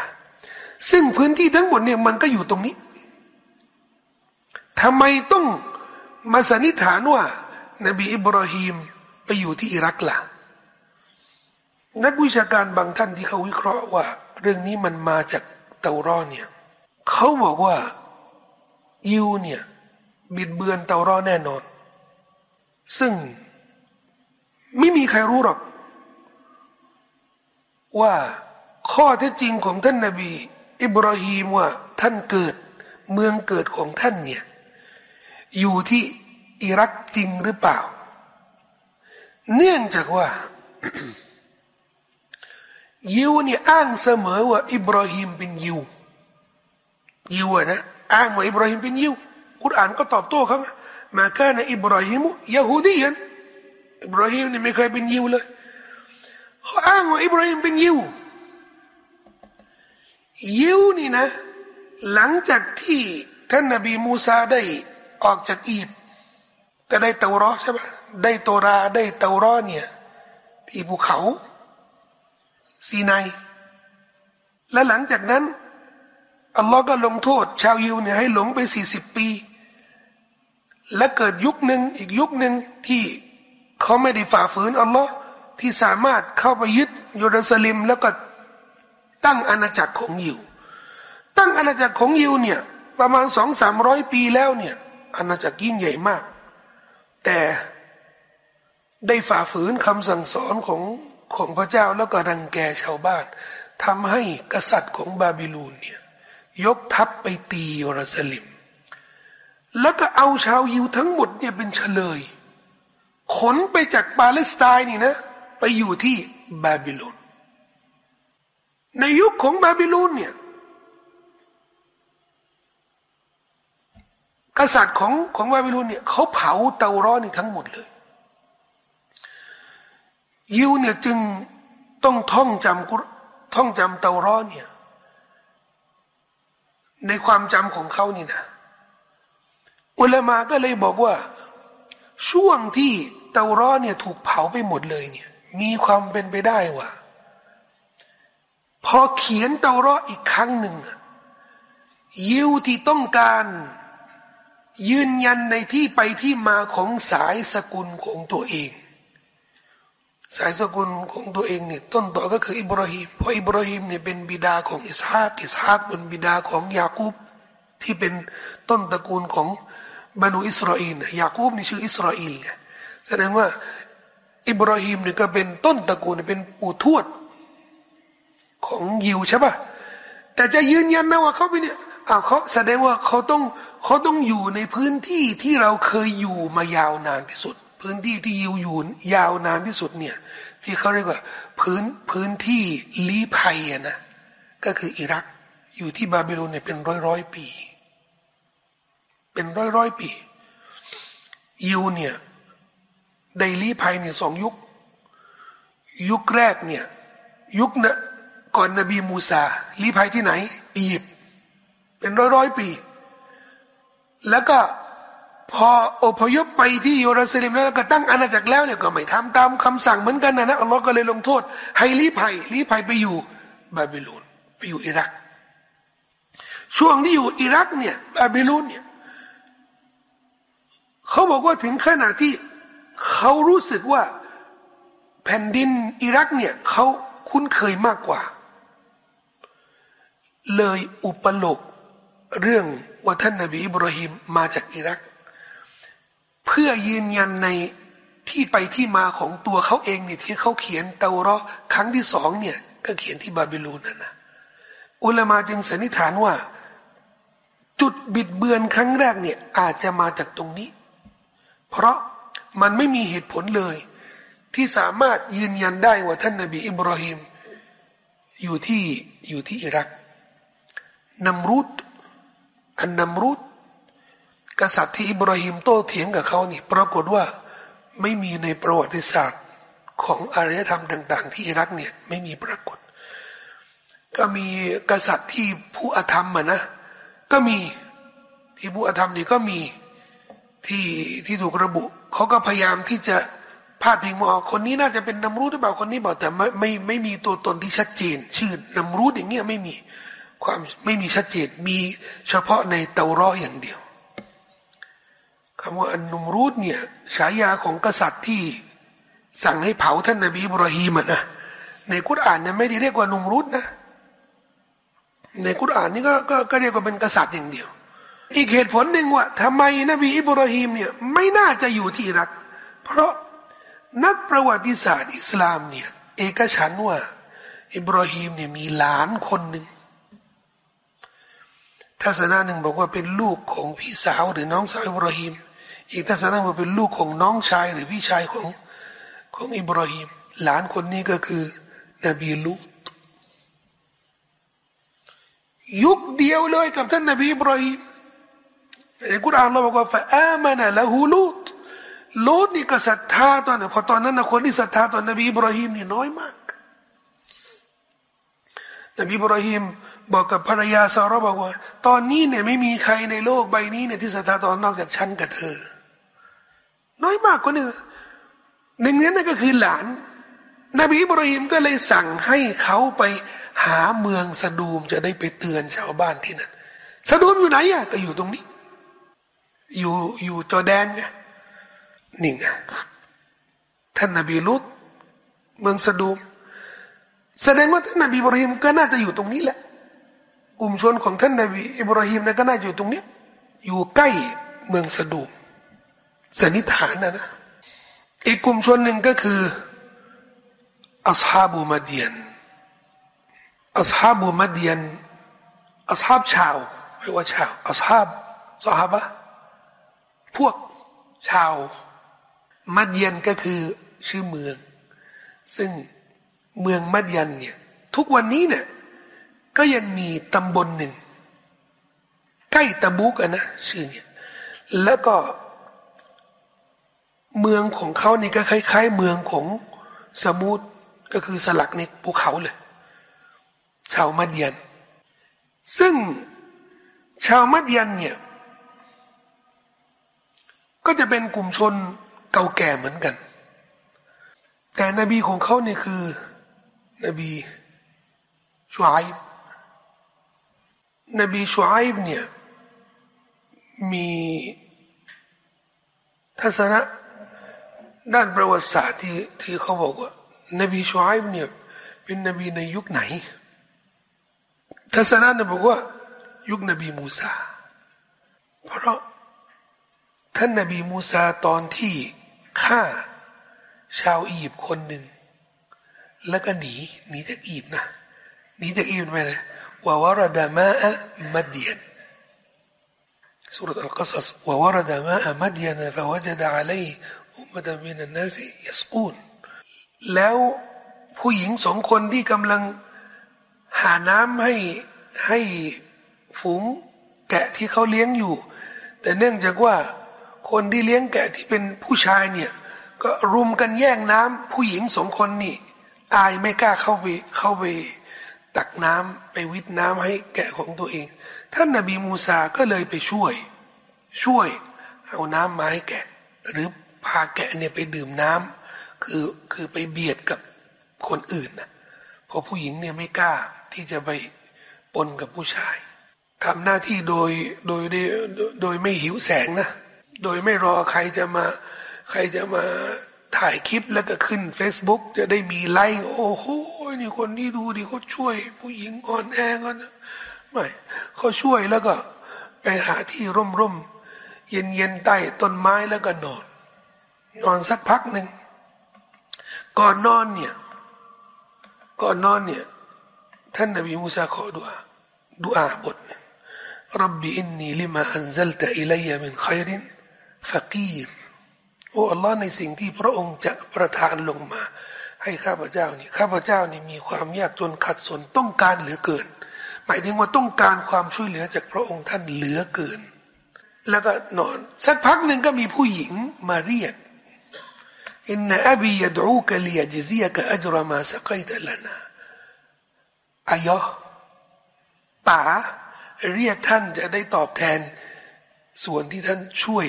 ซึ่งพื้นที่ทั้งหมดเนี่ยมันก็อยู่ตรงนี้ทำไมต้องมาสันนิษฐานว่า นบีอิบราฮิมไปอยู่ที่อิรักล่ะนักวิชาการบางท่านที่เขาวิเคราะห์ว่า เรื่องนี้มันมาจากเตารอเนี่ยเขาบอกว่ายิวเนี่ยบิดเบือนเตารอแน่นอน ซึ่งไม่มีใครรู้หรอก ว่าข้อเท็จจริงของท่านนาบี อิบราฮิมว่าท่านเกิดเมืองเกิดของท่านเนี่ยอยู่ที่ อิรักจริงหรือเปล่า เนื่องจากว่า ยิวนี่อ้างเสมอว่า อิบราฮิมเป็นยิว ยิวนะอ้างว่าอิบราฮิมเป็นยิวกุรอานก็ตอบโต้เขามาแค่ในอิบราฮิมยะฮูดีนอิบราฮิมนี่ไม่เคยเป็นยิวเลยเขาอ้างว่าอิบราฮิมเป็นยิวยิวนี่นะ หลังจากที่ท่านนบีมูซาได้ออกจากอียิปต์ ก็ได้เตารอใช่ไหมได้โตราได้เตารอเนี่ย ที่ภูเขาซีไนและหลังจากนั้นอัลลอฮ์ก็ลงโทษ ชาวยิวเนี่ยให้หลงไปสี่สิบปี และเกิดยุคหนึ่งอีกยุคหนึ่งที่เขาไม่ได้ฝ่าฝืนอัลลอฮ์ที่สามารถเข้าไปยึดยูรูซาลิม แล้วก็ตั้งอาณาจักรของยิว ตั้งอาณาจักรของยิวเนี่ยประมาณสองสามร้อยปีแล้วเนี่ยอาณาจักรยิ่งใหญ่มาก แต่ได้ฝ่าฝืนคำสั่งสอนของของพระเจ้าแล้วก็รังแกชาวบ้านทำให้กษัตริย์ของบาบิลูนเนี่ยยกทัพไปตีเยรูซาเล็มแล้วก็เอาชาวยิวทั้งหมดเนี่ยเป็นเชลย ขนไปจากปาเลสไตน์นี่นะ ไปอยู่ที่บาบิโลนในยุคของบาบิโลนเนี่ย กษัตริย์ของของบาบิโลนเนี่ยเขาเผาเตารอนี่ทั้งหมดเลย ยิวเนี่ยจึงต้องท่องจำท่องจำเตารอเนี่ย ในความจำของเขานี่นะอุลามาก็เลยบอกว่า ช่วงที่เตารอเนี่ยถูกเผาไปหมดเลยเนี่ย มีความเป็นไปได้ว่าพอเขียนเตารออีกครั้งหนึ่งยิวที่ต้องการ ยืนยันในที่ไปที่มาของสายสกุลของตัวเอง สายสกุลของตัวเองเนี่ยต้นต่อก็คืออิบราฮิมเพราะอิบราฮิมเนี่ยเป็นบิดาของอิสฮากอิสฮากเป็นบิดาของยาคูบที่เป็นต้นตระกูลของบรรดอิสราเอลยาคูบนี่ชื่ออิสราเอลไงแสดงว่าอิบราฮิมเนี่ยก็เป็นต้นตระกูลเป็นปู่ทวดของยิวใช่ปะแต่จะยืนยันนะว่าเขาเป็นเนี่ยอ้าวเขาแสดงว่าเขาต้อง เขาต้องอยู่ในพื้นที่ที่เราเคยอยู่มายาวนานที่สุด พื้นที่ที่ยิวอยู่ยาวนานที่สุดเนี่ย ที่เขาเรียกว่าพื้นพื้นที่ลี้ภัยนะก็คืออิรักอยู่ที่บาบิโลนเนี่ยเป็นร้อยร้อยปี เป็นร้อยร้อยปี ยิวเนี่ยได้ลี้ภัยเนี่ยสองยุค ยุคแรกเนี่ยยุคนะก่อนนบีมูซาลี้ภัยที่ไหนอียิปต์เป็นร้อยร้อยปี แล้วก็พออพยพไปที่เยรูซาเล็มแล้วก็ตั้งอาณาจักรแล้วเนี่ยก็ไม่ทำตามคำสั่งเหมือนกันนะนะอัลลอฮ์ก็เลยลงโทษ ให้ลี้ภัยลี้ภัยไปอยู่บาบิโลนไปอยู่อิรัก ช่วงที่อยู่อิรักเนี่ยบาบิโลนเนี่ยเขาบอกว่าถึงขนาดที่เขารู้สึกว่าแผ่นดินอิรักเนี่ยเขาคุ้นเคยมากกว่า เลยอุปโลกเรื่อง ว่าท่านนบีอิบราฮิมมาจากอิรัก เพื่อยืนยันในที่ไปที่มาของตัวเขาเองเนี่ยที่เขาเขียนเตารอครั้งที่สองเนี่ย ก็เขียนที่บาบิโลนนั่นนะอุลามาจึงสันนิษฐานว่า จุดบิดเบือนครั้งแรกเนี่ย อาจจะมาจากตรงนี้ เพราะมันไม่มีเหตุผลเลย ที่สามารถยืนยันได้ว่าท่านนบีอิบราฮิมอยู่ที่อยู่ที่อิรักนัมรุด อันนัมรุดกษัตริย์ที่อิบราฮิมโต้เถียงกับเขานี่ ปรากฏว่าไม่มีในประวัติศาสตร์ของอารยธรรมต่าง ๆ ที่อิรักเนี่ยไม่มีปรากฏ ก็มีกษัตริย์ที่ผู้อธรรมอะนะ ก็มีที่ผู้อธรรมนี่ก็มีที่ที่ถูกระบุเขาก็พยายามที่จะพาดพิงว่าคนนี้น่าจะเป็นนำรูดหรือเปล่าคนนี้บอกแต่ไม่ไม่ไม่มีตัวตนที่ชัดเจน ชื่อนำรูดอย่างเงี้ยไม่มี ความไม่มีชัดเจนมีเฉพาะในเตารออย่างเดียวคำว่าอันนุมรูดเนี่ยฉายาของกษัตริย์ที่สั่งให้เผาท่านนบีบรอฮีมนะในกุรอานเนี่ยไม่ได้เรียกว่านุมรูดนะ ในกุรอานนี่ก็ก็เรียกว่าเป็นกษัตริย์อย่างเดียว อีกเหตุผลหนึ่งว่าทำไมนบีอิบราฮิมเนี่ยไม่น่าจะอยู่ที่อิรัก เพราะนักประวัติศาสตร์อิสลามเนี่ยเอกฉันว่า อิบราฮิมเนี่ยมีหลานคนหนึ่ง ทัศนะหนึ่งบอกว่าเป็นลูกของพี่สาวหรือน้องสาวอิบราฮิมอีกทัศนะว่าเป็นลูกของน้องชายหรือพี่ชายของของอิบราฮิมหลานคนนี้ก็คือนบีลูตยุคเดียวเลยกับท่านนบีอิบราฮิมในกุรอานเราบอกว่าฟะอามานะละฮูลูตลูตนี่ก็ศรัทธาตอนนั้นพอตอนนั้นคนที่ศรัทธาตอนนบีอิบราฮิมนี่น้อยมาก นบีอิบราฮิม บอกกับภรรยาซาร่าบอกว่า ตอนนี้เนี่ยไม่มีใครในโลกใบนี้เนี่ยที่ศรัทธาตอนนอกจากฉันกับเธอ น้อยมากคนนึงหนึ่งนี้นั่นก็คือหลาน นบีอิบราฮิมก็เลยสั่งให้เขาไปหาเมืองสะดูมจะได้ไปเตือนชาวบ้านที่นั่นสะดูมอยู่ไหนอะก็อยู่ตรงนี้ อยู่อยู่จอแดนไงนี่ไงท่านนบีลุตเมืองสะดูมแสดงว่าท่านนบีบราฮิมก็น่าจะอยู่ตรงนี้แหละ กลุ่มชนของท่านนบีอิบราฮิมนะก็น่าอยู่ตรงนี้อยู่ใกล้เมืองสะดูมสันนิษฐานนะนะอีกกลุ่มชนหนึ่งก็คืออัศฮาบูมาเดียนอัศฮาบูมาเดียนอัศฮาบชาวไม่ว่าชาวอัศฮาบสหบะพวกชาวมัดยันก็คือชื่อเมือง ซึ่งเมืองมัดยันเนี่ยทุกวันนี้เนี่ย ก็ยังมีตำบลหนึ่ง ใกล้ตะบุกอะนะชื่อเนี่ยแล้วก็ เมืองของเขานี่ก็คล้าย ๆ เมืองของสมุทรก็คือสลักในภูเขาเลย ชาวมัดยันซึ่งชาวมัดยันเนี่ย ก็จะเป็นกลุ่มชนเก่าแก่เหมือนกัน แต่นบีของเขาเนี่ยคือ นบีชูไอบ นบีชูไอบเนี่ยมีทัศนะด้านประวัติศาสตร์ที่ที่เขาบอกว่า นบีชูไอบเนี่ยเป็นนบีในยุคไหน ทัศนะเนี่ยบอกว่า ยุคนบีมูซาเพราะท่านนบีมูซาตอนที่ฆ่าชาวอียิปต์คนหนึ่ง แล้วก็หนีหนีจากอียิปต์นะหนีจากอียิปต์ไปเลย ว่าวรดามาอะมัดเดียนสุรอัลกัสสว่าวรดามาอะมัดเดียนฟะวจดะอะลัยอุมะดะมินันนัสยัสกูนแล้วผู้หญิงสองคนที่กำลังหาน้ำให้ให้ฝูงแกะที่เขาเลี้ยงอยู่ แต่เนื่องจากว่าคนที่เลี้ยงแกะที่เป็นผู้ชายเนี่ย ก็รุมกันแย่งน้ำผู้หญิงสองคนนี่ อายไม่กล้าเข้าไปเข้าไป ตักน้ำไปวิทน้ำให้แกะของตัวเอง ท่านนาบีมูซาก็เลยไปช่วย ช่วย เอาน้ำมาให้แกะ หรือพาแกะเนี่ยไปดื่มน้ำคือคือไปเบียดกับคนอื่นนะเพราะผู้หญิงเนี่ยไม่กล้าที่จะไปปนกับผู้ชายทำหน้าที่โดยโดยโดยไม่หิวแสงนะโดยไม่รอใครจะมาใครจะมา ถ่ายคลิปแล้วก็ขึ้น Facebook จะได้มีไลค์โอ้โหนี่คนนี้ดูดิเขาช่วย ผู้หญิงอ่อนแอกันนะไม่เขาช่วยแล้วก็ ไปหาที่ร่มร่มเย็นเย็นใต้ต้นไม้แล้วก็นอน นอนสักพักหนึ่งก่อนนอนเนี่ยก่อนนอนเนี่ย ท่านนบีมูซาขอดุอาดุอาบทرب إني لما أنزلت إلي من خير فقير โอ้อัลลอฮ์ในสิ่งที่พระองค์จะประทานลงมา ให้ข้าพเจ้านี่ข้าพเจ้านี่มีความยากจนขัดสนต้องการเหลือเกิน หมายถึงว่าต้องการความช่วยเหลือจากพระองค์ท่านเหลือเกิน แล้วก็นอน สักพักหนึ่งก็มีผู้หญิงมาเรียกอินนอับียดูกลียจซียกอัจรมาสกัยตลนาอายะป๋าเรียกท่านจะได้ตอบแทน ส่วนที่ท่านช่วย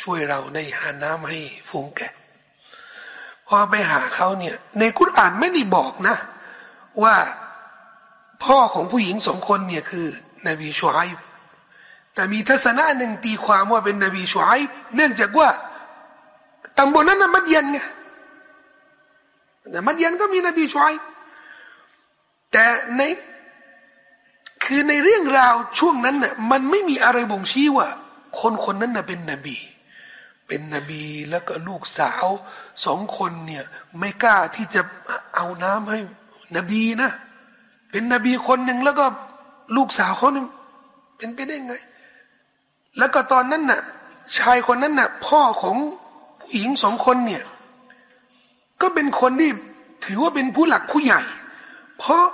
ช่วยเราได้หาน้ำให้ฝูงแกะพอไปหาเขาเนี่ย ในคุรานไม่ได้บอกนะ ว่าพ่อของผู้หญิงสองคนเนี่ยคือ นบีชูไอแต่มีทัศนะหนึ่งตีความว่าเป็นนบีชูไอเนื่องจากว่าตำบลนั้นน่ะมัดเย็นไงแต่มัดเย็นก็มีนบีชูไอแต่ในคือในเรื่องราวช่วงนั้นน่ะมันไม่มีอะไรบ่งชี้ว่า คนคนนั้นน่ะเป็นนบี เป็นนบีแล้วก็ลูกสาวสองคนเนี่ยไม่กล้าที่จะเอาน้ำให้นบีนะ เป็นนบีคนหนึ่งแล้วก็ลูกสาวเขาเนี่ยเป็นไปได้ไง แล้วก็ตอนนั้นน่ะ ชายคนนั้นน่ะ พ่อของผู้หญิงสองคนเนี่ย ก็เป็นคนที่ถือว่าเป็นผู้หลักผู้ใหญ่ เพราะ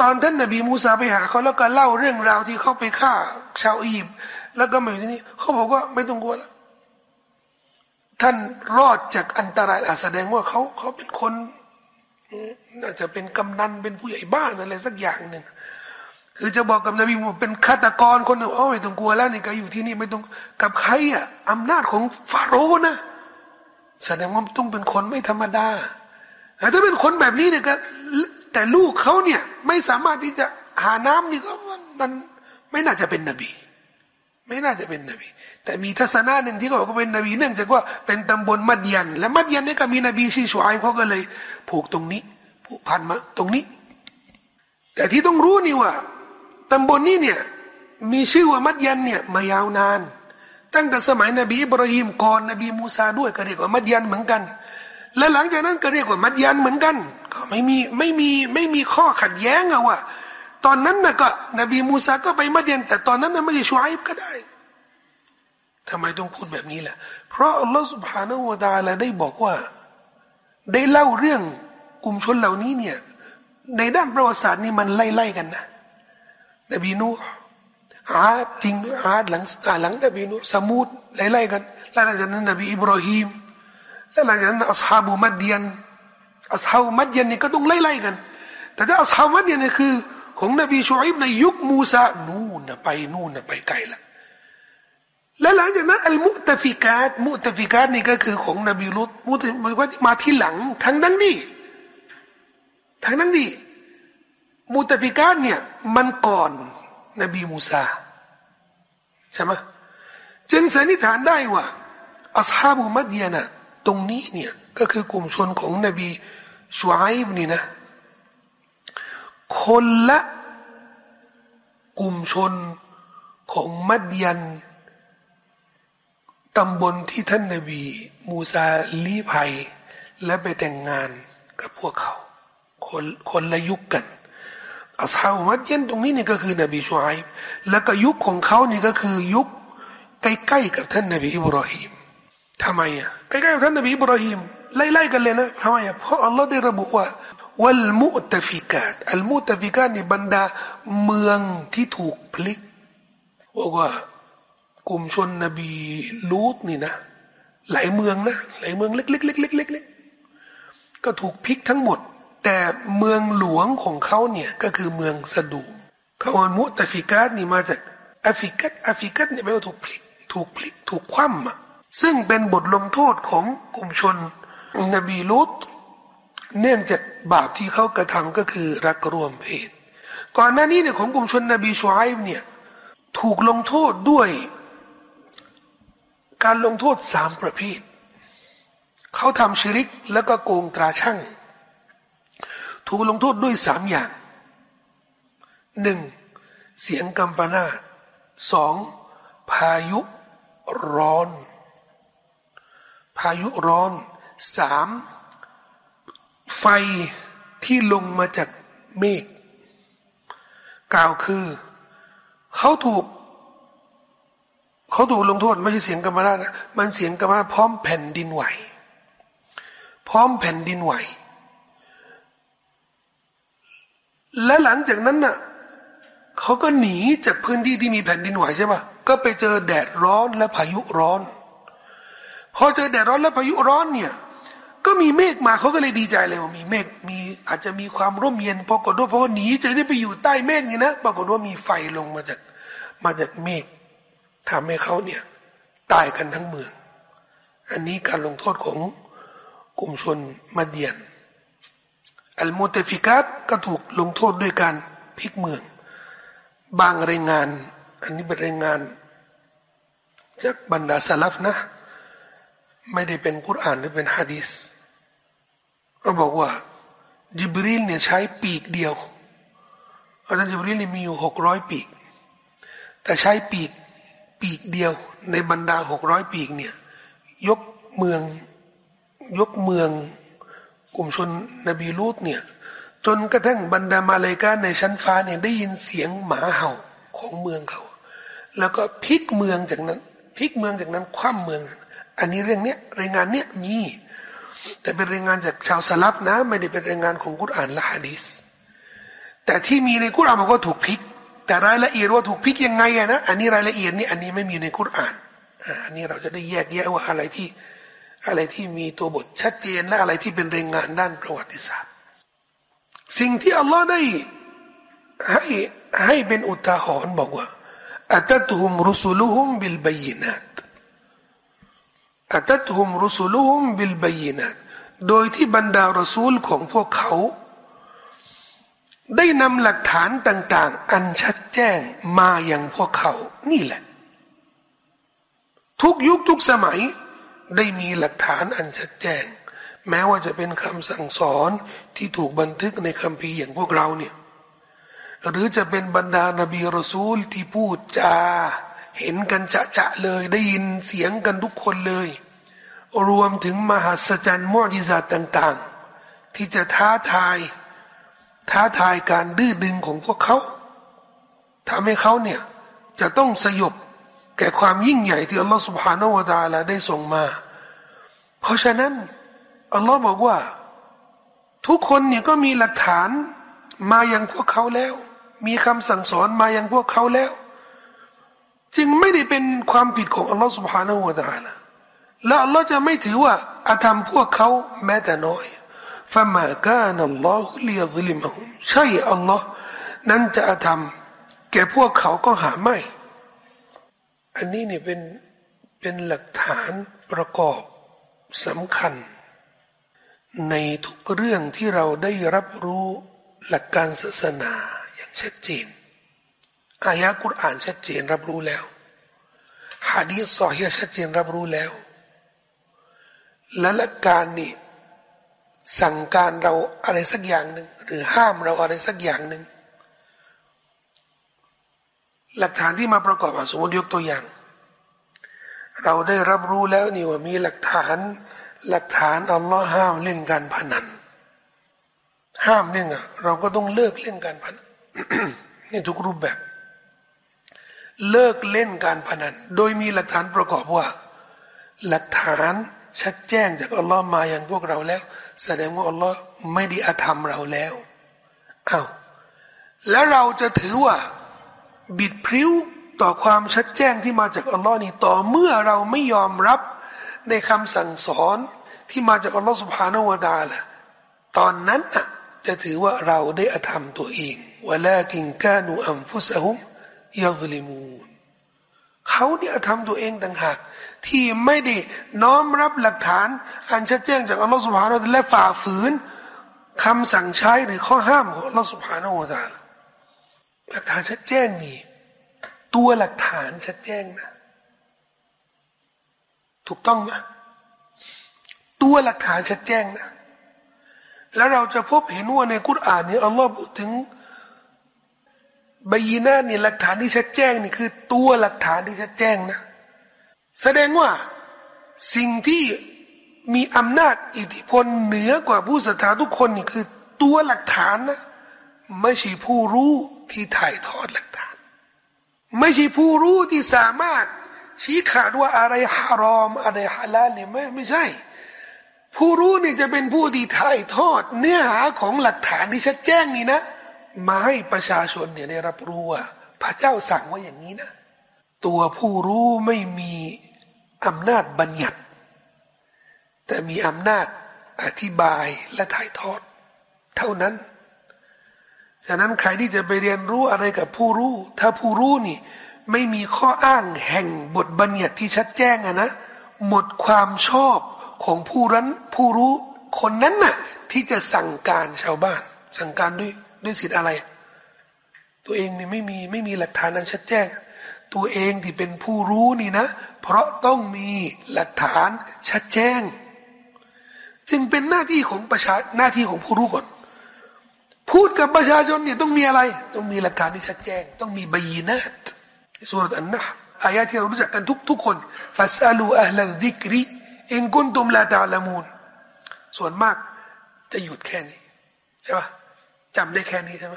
ตอนท่านนบีมูซาไปหาเขาแล้วก็เล่าเรื่องราวที่เขาไปฆ่าชาวอียิปต์แล้วก็มาอยู่ที่นี่เขาบอกว่าไม่ต้องกลัวแล้ว ท่านรอดจากอันตรายอาแสดงว่าเขาเขาเป็นคนน่าจะเป็นกำนันเป็นผู้ใหญ่บ้านอะไรสักอย่างหนึ่งคือจะบอกกับนบีว่าเป็นฆาตกรคนหนึ่งโอ้ไม่ต้องกลัวแล้วนี่ก็อยู่ที่นี่ไม่ต้องกับใครอะอำนาจของฟาโรห์นะแสดงว่าต้องเป็นคนไม่ธรรมดาแต่ถ้าเป็นคนแบบนี้เนี่ยก็แต่ลูกเขาเนี่ยไม่สามารถที่จะหาน้ำนี่ก็มันไม่น่าจะเป็นนบี ไม่น่าจะเป็นนบี แต่มีทัศนะหนึ่งที่เขาบอกว่าเป็นนบีเนื่องจากว่าเป็นตำบลมัดยัน และมัดยันนี่ก็มีนบีชื่อชวายเขาก็เลย ผูกตรงนี้ ผูกพันมาตรงนี้ แต่ที่ต้องรู้นี่ว่าตำบลนี้เนี่ยมีชื่อว่ามัดยันเนี่ยมายาวนาน ตั้งแต่สมัยนบีอิบราฮิมก่อนนบีมูซาด้วยก็เรียกว่ามัดยันเหมือนกัน และหลังจากนั้นก็เรียกว่ามัดยันเหมือนกัน ก็ไม่มีไม่มีไม่มีข้อขัดแย้งอะว่า ตอนนั้นนะก็นบีมูซาก็ไปมัดยัน แต่ตอนนั้นนะไม่ใช่ชวายก็ได้ ทำไมต้องพูดแบบนี้ล่ะ เพราะอัลลอฮฺสุบฮานาอูตาลาได้บอกว่า ได้เล่าเรื่องกลุ่มชนเหล่านี้เนี่ย ในด้านประวัติศาสตร์นี่มันไล่ๆกันนะนบีนูอาจริงด้วยอาหลังหลังนบีนูสมูดไล่ๆกันแล้วหลังจากนั้นนบีอิบราฮิมแล้วหลังจากนั้นอัศฮาบุมัดเดียนอัศฮาบุมัดเดียนนี่ก็ต้องไล่ๆกัน แต่ถ้าอัศฮาบุมัดเดียนนี่คือ ของนบีชูอิบในยุคมูซานู่นนะไปนู่นนะไปไกลละ และหลังจากนั้นอัลมุตฟิกาตมุตฟิกาตนี่ก็คือของนบีลุตมุตฟิกาตมาที่หลังทั้งนั้นดีทั้งนั้นดีมุตฟิกาตเนี่ยมันก่อนนบีมูซาใช่ไหมจึงสันนิษฐานได้ว่าอัศฮาบุมัดยานะตรงนี้เนี่ยก็คือกลุ่มชนของนบีชูไอบนี่นะ คนละกลุ่มชนของมัดยัน ตำบลที่ท่านนบี มูซาลี้ภัย และไปแต่งงานกับพวกเขา คนคนละยุคกันอัสฮาบมัดเยันตรงนี้นี่ก็คือนบีชูไอแล้วก็ยุคของเขานี่ก็คือยุคใกล้ๆกับท่านนบีอิบราฮิมทำไมอะใกล้ๆกับท่านนบีอิบราฮิมไล่ๆกันเลยนะทำไมอะเพราะอัลลอฮ์ได้ระบุว่าوالمؤتفكات المؤتفكات นี่บรรดาเมืองที่ถูกพลิกบอกว่า กลุ่มชนนบีลูตนี่นะหลายเมืองนะหลายเมืองเล็กๆๆๆๆก็ถูกพลิกทั้งหมด แต่เมืองหลวงของเขาเนี่ยก็คือเมืองสะดูคำว่า مؤتفكات นี่มาจาก ائتفكت ائتفكت เนี่ยแปลว่าถูกพลิกถูกพลิกถูกคว่ำอะซึ่งเป็นบทลงโทษของกลุ่มชนนบีลูตเนื่องจากบาปที่เขากระทำก็คือรักร่วมเพศ ก่อนหน้านี้เนี่ยของกลุ่มชนนบีชูไอฟ์เนี่ยถูกลงโทษด้วย การลงโทษสามประเภทเขาทำชิริกแล้วก็โกงตราช่างถูกลงโทษด้วยสามอย่างหนึ่งเสียงกัมปนาสองพายุร้อน พายุร้อนสามไฟที่ลงมาจากเมฆกล่าวคือ เขาถูก เขาถูกลงโทษไม่ใช่เสียงกรรมรานะมันเสียงกรรมราพร้อมแผ่นดินไหว พร้อมแผ่นดินไหว และหลังจากนั้นน่ะเขาก็หนีจากพื้นที่ที่มีแผ่นดินไหวใช่ปะก็ไปเจอแดดร้อนและพายุร้อน พอเจอแดดร้อนและพายุร้อนเนี่ย ก็มีเมฆมาเขาก็เลยดีใจเลยว่ามีเมฆมีอาจจะมีความร่มเย็นพอกดว่าพอหนีจะได้ไปอยู่ใต้เมฆนี่นะปรากฏว่ามีไฟลงมาจากมาจากเมฆ ทำให้เขาเนี่ยตายกันทั้งเมือง อันนี้การลงโทษของกลุ่มชนมาเดียน อัลมุตฟิกัตก็ถูกลงโทษด้วยการพลิกเมือง บางรายงาน อันนี้เป็นรายงาน จากบรรดาสลับนะ ไม่ได้เป็นกุรอานหรือเป็นฮะดีษก็บอกว่าจิบรีลเนี่ยใช้ปีกเดียวอาจารย์จิบรีลนี่มีอยู่หกร้อยปีก แต่ใช้ปีก ปีกเดียวในบรรดาหกร้อยปีกเนี่ย ยกเมือง ยกเมือง กลุ่มชนนบีลูตเนี่ย จนกระทั่งบรรดามาเลกาในชั้นฟ้าเนี่ยได้ยินเสียงหมาเห่าของเมืองเขา แล้วก็พลิกเมืองจากนั้นพลิกเมืองจากนั้นคว่ำเมือง อันนี้เรื่องเนี้ยรายงานเนี้ยมีแต่เป็นรายงานจากชาวสลับนะ ไม่ได้เป็นรายงานของกุรอานและฮะดีสแต่ที่มีในกุรอานบอกว่าถูกพิก แต่รายละเอียดว่าถูกพิกยังไงอะนะอันนี้รายละเอียดนี่อันนี้ไม่มีในกุรานอันนี้เราจะได้แยกแยะว่าอะไรที่อะไรที่มีตัวบทชัดเจนและอะไรที่เป็นรายงานด้านประวัติศาสตร์ สิ่งที่อัลลอฮ์ได้ให้ให้เป็นอุทาหรณ์บอกว่าอัตตุฮุมรุสุลุฮุมบิลบยินัตอัตตุฮุมรุสุลุฮุมบิลบยินัตโดยที่บรรดารสูลของพวกเขา ได้นำหลักฐานต่าง ๆ อันชัดแจ้งมาอย่างพวกเขา นี่แหละ ทุกยุคทุกสมัย ได้มีหลักฐานอันชัดแจ้ง แม้ว่าจะเป็นคำสั่งสอนที่ถูกบันทึกในคัมภีร์อย่างพวกเราเนี่ย หรือจะเป็นบรรดานบีรอซูลที่พูดจาเห็นกันจะจะเลยได้ยินเสียงกันทุกคนเลย รวมถึงมหัศจรรย์มอจิซาต่าง ๆ ที่จะท้าทาย ท้าทายการดื้อดึงของพวกเขาทำให้เขาเนี่ยจะต้องสยบแก่ความยิ่งใหญ่ที่อัลลอฮฺสุบฮานาวะตาลาได้ส่งมา เพราะฉะนั้นอัลลอฮ์บอกว่า ทุกคนเนี่ยก็มีหลักฐานมาอย่างพวกเขาแล้ว มีคำสั่งสอนมาอย่างพวกเขาแล้ว จึงไม่ได้เป็นความผิดของอัลลอฮฺสุบฮานาวะตาลาและอัลลอฮ์จะไม่ถือว่าอาธรรมพวกเขาแม้แต่น้อย ฟะมากานัลลอฮุลียลิมะฮุมใช่อัลลอฮ์นั้นจะอาธรรมแก่พวกเขาก็หาไม่ อันนี้เนี่ยเป็นเป็นหลักฐานประกอบสำคัญ ในทุกเรื่องที่เราได้รับรู้หลักการศาสนาอย่างชัดเจนอายะกุรอ่านชัดเจนรับรู้แล้วฮะดีษสอฮีชัดเจนรับรู้แล้ว และหลักการนี่ สั่งการเราอะไรสักอย่างหนึ่งหรือห้ามเราอะไรสักอย่างหนึ่งหลักฐานที่มาประกอบสมมติยกตัวอย่าง เราได้รับรู้แล้วนี่ว่ามีหลักฐานหลักฐานอัลลอฮ์ห้ามเล่นการพนัน ห้ามเนี่ยเราก็ต้องเลิกเล่นการพนันนี่ทุกรูปแบบ เลิกเล่นการพนัน โดยมีหลักฐานประกอบว่า หลักฐานชัดแจ้งจากอัลลอฮ์มาอย่างพวกเราแล้ว แสดงว่าอัลลอฮ์ไม่ได้อธรรมเราแล้วอา้าวแล้วเราจะถือว่า บิดพริ้วต่อความชัดแจ้งที่มาจากอัลลอฮ์นี่ต่อเมื่อเราไม่ยอมรับในคำสั่งสอนที่มาจากอัลลอฮ์สุบฮานาวดาละตอนนั้นน่ะจะถือว่าเราได้อธรรมตัวเองว่าลกินกานูอัมฟุสฮุมยัซลิมูนเขาเนี่ยอธรรมตัวเองต่างหาก ที่ไม่ได้น้อมรับหลักฐานอันชัดแจ้งจากอัลลอฮฺสุบฮานาและฝ่าฝืนคำสั่งใช้หรือข้อห้ามของอัลลอฮฺสุบฮานาอัลลอฮหลักฐานชัดแจ้งนี่ตัวหลักฐานชัดแจ้งนะ ถูกต้องไหมตัวหลักฐานชัดแจ้งนะ แล้วเราจะพบเห็นว่าในกุรอานนี้อัลลอฮ์พูดถึงบยีนานี่หลักฐานที่ชัดแจ้งนี่คือตัวหลักฐานที่ชัดแจ้งนะ แสดงว่าสิ่งที่มีอำนาจอิทธิพลเหนือกว่าผู้ศรัทธาทุกคนนี่คือตัวหลักฐานนะ ไม่ใช่ผู้รู้ที่ถ่ายทอดหลักฐาน ไม่ใช่ผู้รู้ที่สามารถ ชี้ขาดว่าอะไรฮารอม อะไรฮาลาลเนี่ยไม่ไม่ใช่ ผู้รู้นี่จะเป็นผู้ที่ถ่ายทอด เนื้อหาของหลักฐานที่ชัดแจ้งนี่นะ มาให้ประชาชนเนี่ยได้รับรู้ว่าพระเจ้าสั่งว่าอย่างนี้นะ ตัวผู้รู้ไม่มี อำนาจบัญญัติ แต่มีอำนาจอธิบายและถ่ายทอด เท่านั้นฉะนั้นใครที่จะไปเรียนรู้อะไรกับผู้รู้ ถ้าผู้รู้นี่ ไม่มีข้ออ้างแห่งบทบัญญัติที่ชัดแจ้งอะนะหมดความชอบของผู้รั้นผู้รู้คนนั้นน่ะ ที่จะสั่งการชาวบ้าน สั่งการด้วยด้วยสิทธิ์อะไร ตัวเองนี่ไม่มีไม่มีหลักฐานนั้นชัดแจ้ง ตัวเองที่เป็นผู้รู้นี่นะ เพราะต้องมีหลักฐานชัดแจ้ง จึงเป็นหน้าที่ของประชาหน้าที่ของผู้รู้ก่อนพูดกับประชาชนเนี่ยต้องมีอะไร ต้องมีหลักฐานที่ชัดแจ้ง ต้องมี بينات ซูเราะฮฺอันนะห์ลอายะที่เรารู้จักกันทุกทุกคนفاسألوا أهل الذكر إن كنتم لا تعلمون ส่วนมากจะหยุดแค่นี้ใช่ปะจำได้แค่นี้ใช่ไหม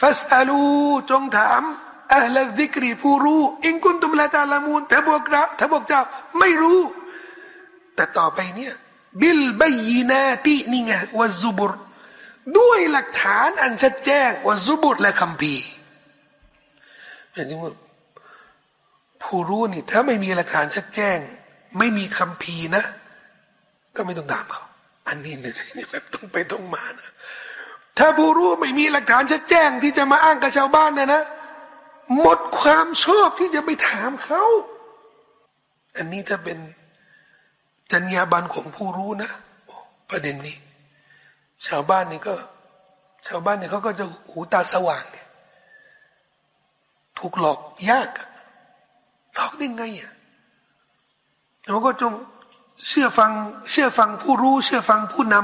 فاسألوا จงถาม أهل الذكر ผู้รู้ إن كنتم لا تعلمون ถ้าบอกเราถ้าบอกเจ้าไม่รู้ แต่ต่อไปเนี่ย บิลบยีนาตินี่ไงวะซุบุรด้วยหลักฐานอันชัดแจ้งวะซุบุรและคัมภีร์เห็นไหมว่าผู้รู้นี่ ถ้าไม่มีหลักฐานชัดแจ้ง ไม่มีคัมภีร์นะ ก็ไม่ต้องถามเขาอันนี้เนี่ยแบบต้องไปต้องมานะถ้าผู้รู้ไม่มีหลักฐานชัดแจ้งที่จะมาอ้างกับชาวบ้านนะนะ หมดความชอบที่จะไปถามเขาอันนี้ถ้าเป็นจัญญาบันของผู้รู้นะประเด็นนี้ ชาวบ้านนี่ก็ ชาวบ้านเนี่ยเขาก็จะหูตาสว่างถูกหลอกยากหลอกได้ไงอะเราก็จงเชื่อฟัง เชื่อฟังผู้รู้ เชื่อฟังผู้น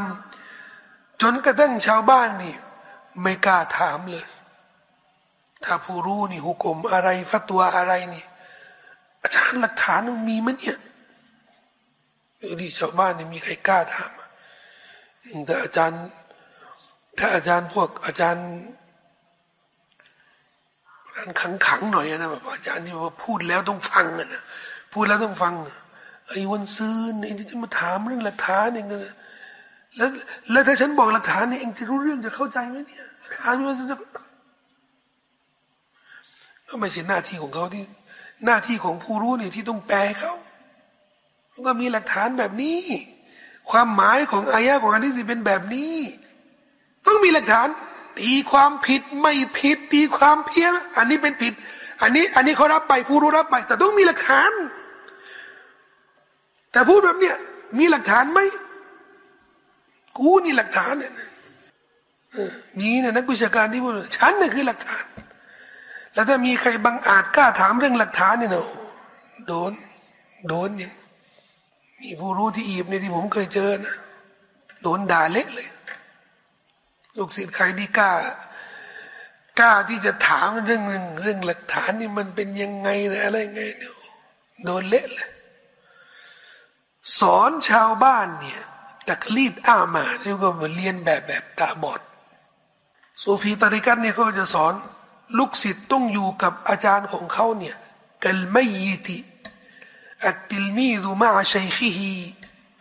ำจนกระทั่งชาวบ้านนี่ ไม่กล้าถามเลย ถ้าผู้รู้นี่หุกมอะไรฟัตัวอะไรนี่ อาจารย์หลักฐานมันมีมั้ยเนี่ยดูดิชาวบ้านนี่มีใครกล้าถามแต่อาจารย์ ถ้าอาจารย์พวกอาจารย์ขังขังหน่อยนะแบบอาจารย์ที่ว่าพูดแล้วต้องฟังนะพูดแล้วต้องฟัง ไอ้วันซื้อนี่จะมาถามเรื่องหลักฐานเองแล้วแล้วถ้าฉันบอกหลักฐานนี่เองจะรู้เรื่องจะเข้าใจไหมเนี่ยหลักฐานมันจะ ก็ไม่ใช่หน้าที่ของเขาที่ หน้าที่ของผู้รู้เนี่ยที่ต้องแปลเขาก็มีหลักฐานแบบนี้ ความหมายของอายะของอันนี้สิเป็นแบบนี้ ต้องมีหลักฐานตีความผิดไม่ผิดตีความเพี้ยนอันนี้เป็นผิด อันนี้ อันนี้เขารับไปผู้รู้รับไป แต่ต้องมีหลักฐาน แต่พูดแบบเนี้ยมีหลักฐานไหมกูนี่หลักฐานเนี่ยมีเนี่ยนักวิชาการที่พูดฉันนี่คือหลักฐาน แล้วถ้ามีใครบังอาจกล้าถามเรื่องหลักฐานเนี่ยเนาะโดน โดนอย่างมีผู้รู้ที่อีบในที่ผมเคยเจอนะโดนด่าเละเลย ลูกศิษย์ใครที่กล้ากล้าที่จะถามเรื่องเรื่องเรื่องหลักฐานนี่มันเป็นยังไงอะไรไงเนี่ยโดนเละเลยสอนชาวบ้านเนี่ยตักลีดอ้ามาเรียกว่าเรียนแบบแบบตาบอดสูฟีตาริกัตเนี่ยเขาจะสอน ลูกศิษย์ต้องอยู่กับอาจารย์ของเขาเนี่ยกัลไม่ยีติอัติลมีดุมาชัยขีฮี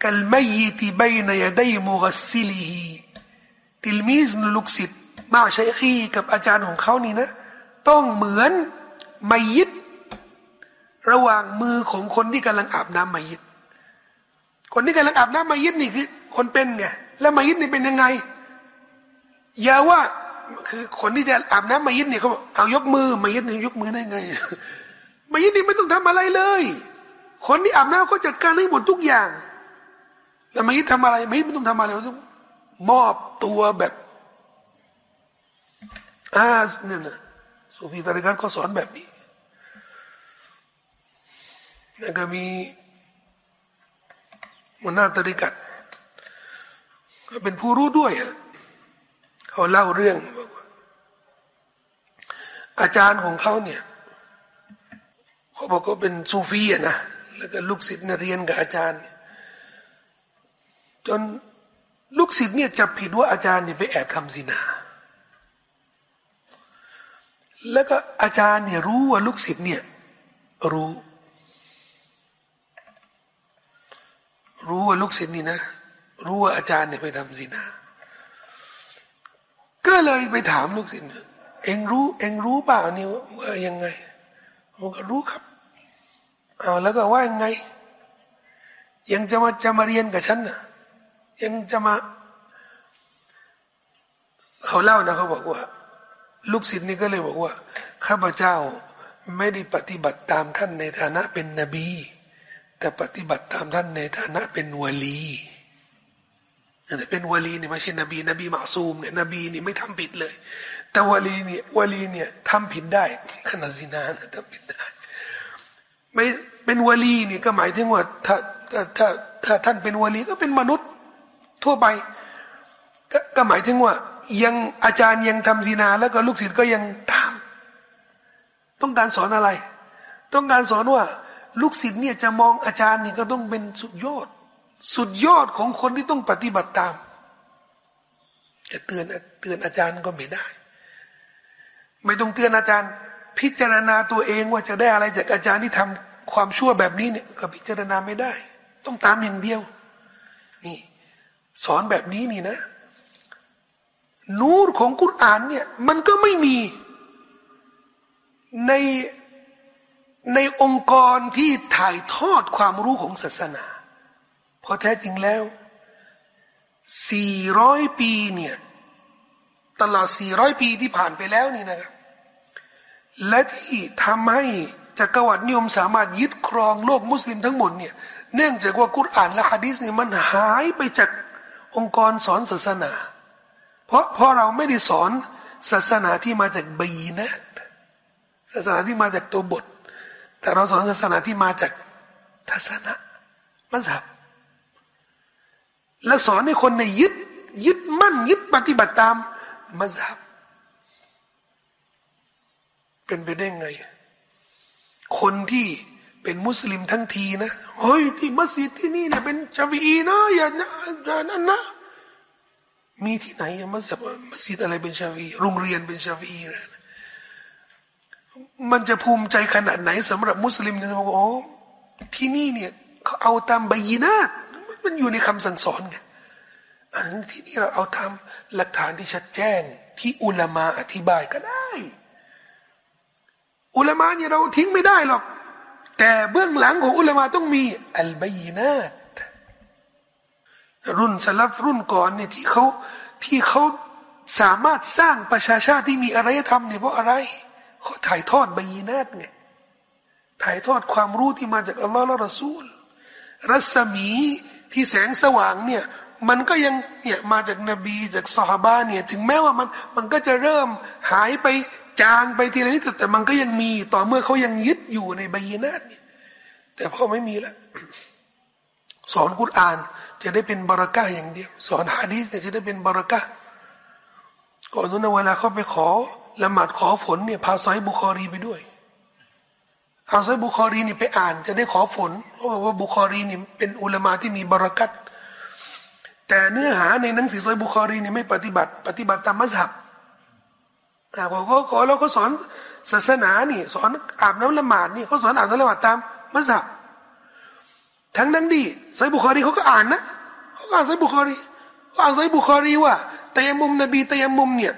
กัลไม่ยีติบนยดัยมุกัสซิลีฮีติลมีสนลูกศิษย์มาชัยขีกับอาจารย์ของเขานี่นะ ต้องเหมือนไมยิดระหว่างมือของคนที่กำลังอาบน้ำมยิดคนที่กำลังอาบน้ำมายิดนี่คือคนเป็นไงแล้วมายิดนี่เป็นยังไง อย่าว่า คือคนที่จะอาบน้ำมายิดเนี่ยเขาบอกเอายกมือมายิดนี่ยกมือได้ไงมายิดนี่ไม่ต้องทำอะไรเลย คนที่อาบน้ำเขาจัดการให้หมดทุกอย่าง แล้วมายิดทำอะไรมายิดไม่ต้องทำอะไรต้องมอบตัวแบบอ่าเนี่ยนะสุฟีตาริกันเขาสอนแบบนี้แล้วก็มีมันนาตริกัดก็เป็นผู้รู้ด้วยเขาเล่าเรื่อง อาจารย์ของเขาเนี่ยเขาบอกว่าเป็นซูฟีอะนะแล้วก็ลูกศิษย์เรียนกับอาจารย์ จนลูกศิษย์เนี่ยจับผิดว่าอาจารย์เนี่ยไปแอบทำสินา แล้วก็อาจารย์เนี่ยรู้ว่าลูกศิษย์เนี่ยรู้ รู้ว่าลูกศิษย์นี่นะ รู้ว่าอาจารย์เนี่ยไปทำสินา ก็เลยไปถามลูกศิษย์ เองรู้ เองรู้เปล่านี่ว่ายังไงผมก็รู้ครับเอาแล้วก็ว่ายังไง ยังจะมาจะมาเรียนกับฉันนะยังจะมา เขาเล่านะเขาบอกว่า ลูกศิษย์นี่ก็เลยบอกว่า ข้าพเจ้าไม่ได้ปฏิบัติตามท่านในฐานะเป็นนบี แต่ปฏิบัติตามท่านในฐานะเป็นวลีเป็นวลีเนี่ยไม่ใช่นบี นบีมาซูมเนี่ยนบีนี่ไม่ทำผิดเลย แต่วลีเนี่ยวลีเนี่ยทำผิดได้ขนาดซินาทำผิดได้ไม่เป็นวลีเนี่ยก็หมายถึงว่าถ้าถ้าถ้าถ้าท่านเป็นวลีก็เป็นมนุษย์ทั่วไปกก็หมายถึงว่า ยังอาจารย์ยังทำซีนา แล้วก็ลูกศิษย์ก็ยังตาม ต้องการสอนอะไร ต้องการสอนว่า ลูกศิษย์เนี่ยจะมองอาจารย์นี่ก็ต้องเป็นสุดยอด สุดยอดของคนที่ต้องปฏิบัติตามจะเตือนเตือนอาจารย์ก็ไม่ได้ ไม่ต้องเตือนอาจารย์ พิจารณาตัวเองว่าจะได้อะไรจากอาจารย์ที่ทำความชั่วแบบนี้เนี่ยก็พิจารณาไม่ได้ ต้องตามอย่างเดียว นี่ สอนแบบนี้นี่นะ นูรของกุรอานเนี่ย มันก็ไม่มีในในองค์กรที่ถ่ายทอดความรู้ของศาสนา เพราะแท้จริงแล้ว 400 ปีเนี่ย ตลอด 400 ปีที่ผ่านไปแล้วนี่นะครับ และที่ทำให้จักรวรรดินิยมสามารถยึดครองโลกมุสลิมทั้งหมดเนี่ย เนื่องจากว่ากุรอานและฮะดีษเนี่ยมันหายไปจากองค์กรสอนศาสนา เพราะเพราะเราไม่ได้สอนศาสนาที่มาจากบีนะศาสนาที่มาจากตัวบท แต่เราสอนศาสนาที่มาจากทัศนะมัสยิดและสอนให้คนในยึดยึดมั่นยึดปฏิบัติตาม มัสยิดเป็นไปได้ไง คนที่เป็นมุสลิมทั้งทีนะเฮ้ยที่มัสยิดที่นี่เนี่ยเป็นชาวีนะอย่าอย่านั่นนะมีที่ไหนมัสยิดมัสยิดอะไรเป็นชาวีโรงเรียนเป็นชาวีนะมันจะภูมิใจขนาดไหนสำหรับมุสลิมเนี่ยบอกโอ้ที่นี่เนี่ยเขาเอาตามใบยีนาตมันอยู่ในคำสั่งสอนไงอันที่นี่เราเอาทำ หลักฐานที่ชัดแจ้งที่อุลามาอธิบายก็ได้ อุลามาเนี่ยเราทิ้งไม่ได้หรอก แต่เบื้องหลังของอุลามาต้องมีอัลบยีนาตรุ่นสลับรุ่นก่อนเนี่ยที่เขาที่เขาสามารถสร้างประชาชาติที่มีอารยธรรมเนี่ยเพราะอะไรเขาถ่ายทอดบยีนาตไงถ่ายทอดความรู้ที่มาจากอัลลอฮ์และรอซูล รัศมีที่แสงสว่างเนี่ย มันก็ยังเนี่ยมาจากนบีจากสฮาบะเนี่ย ถึงแม้ว่ามันมันก็จะเริ่มหายไปจางไปทีละนิดแต่มันก็ยังมีต่อเมื่อเขายังยึดอยู่ในใบยีนาตเนี่ยแต่พอไม่มีแล้วสอนกุรอาน จะได้เป็นบารักะอย่างเดียว สอนฮะดีษเนี่ยจะได้เป็นบารักะก่อนนู้นเวลาเขาไปขอละหมาดขอฝนเนี่ยพาซอยบุคอรีไปด้วยเอาซะบุคอรีนี่ไปอ่าน จะได้ขอฝนเพราะว่าบุคอรีนี่เป็นอุลามาที่มีบรารักัต แต่เนื้อหาในหนังสือซอยบุคอรีนี่ไม่ปฏิบัติปฏิบัติตามมัสฮับอ่าพอเขาขอเราเขาสอนศาสนานี่สอนอาบน้ำละหมาดนี่เขาสอนอาบน้ำละหมาดตามมัสฮับทั้งนั้นดีซอยบุคอรีเขาก็อ่านนะเขาอ่านซอยบุคอรีเขาอ่านซอยบุคอรีว่าตยมุมนบีตยมุมเนี่ย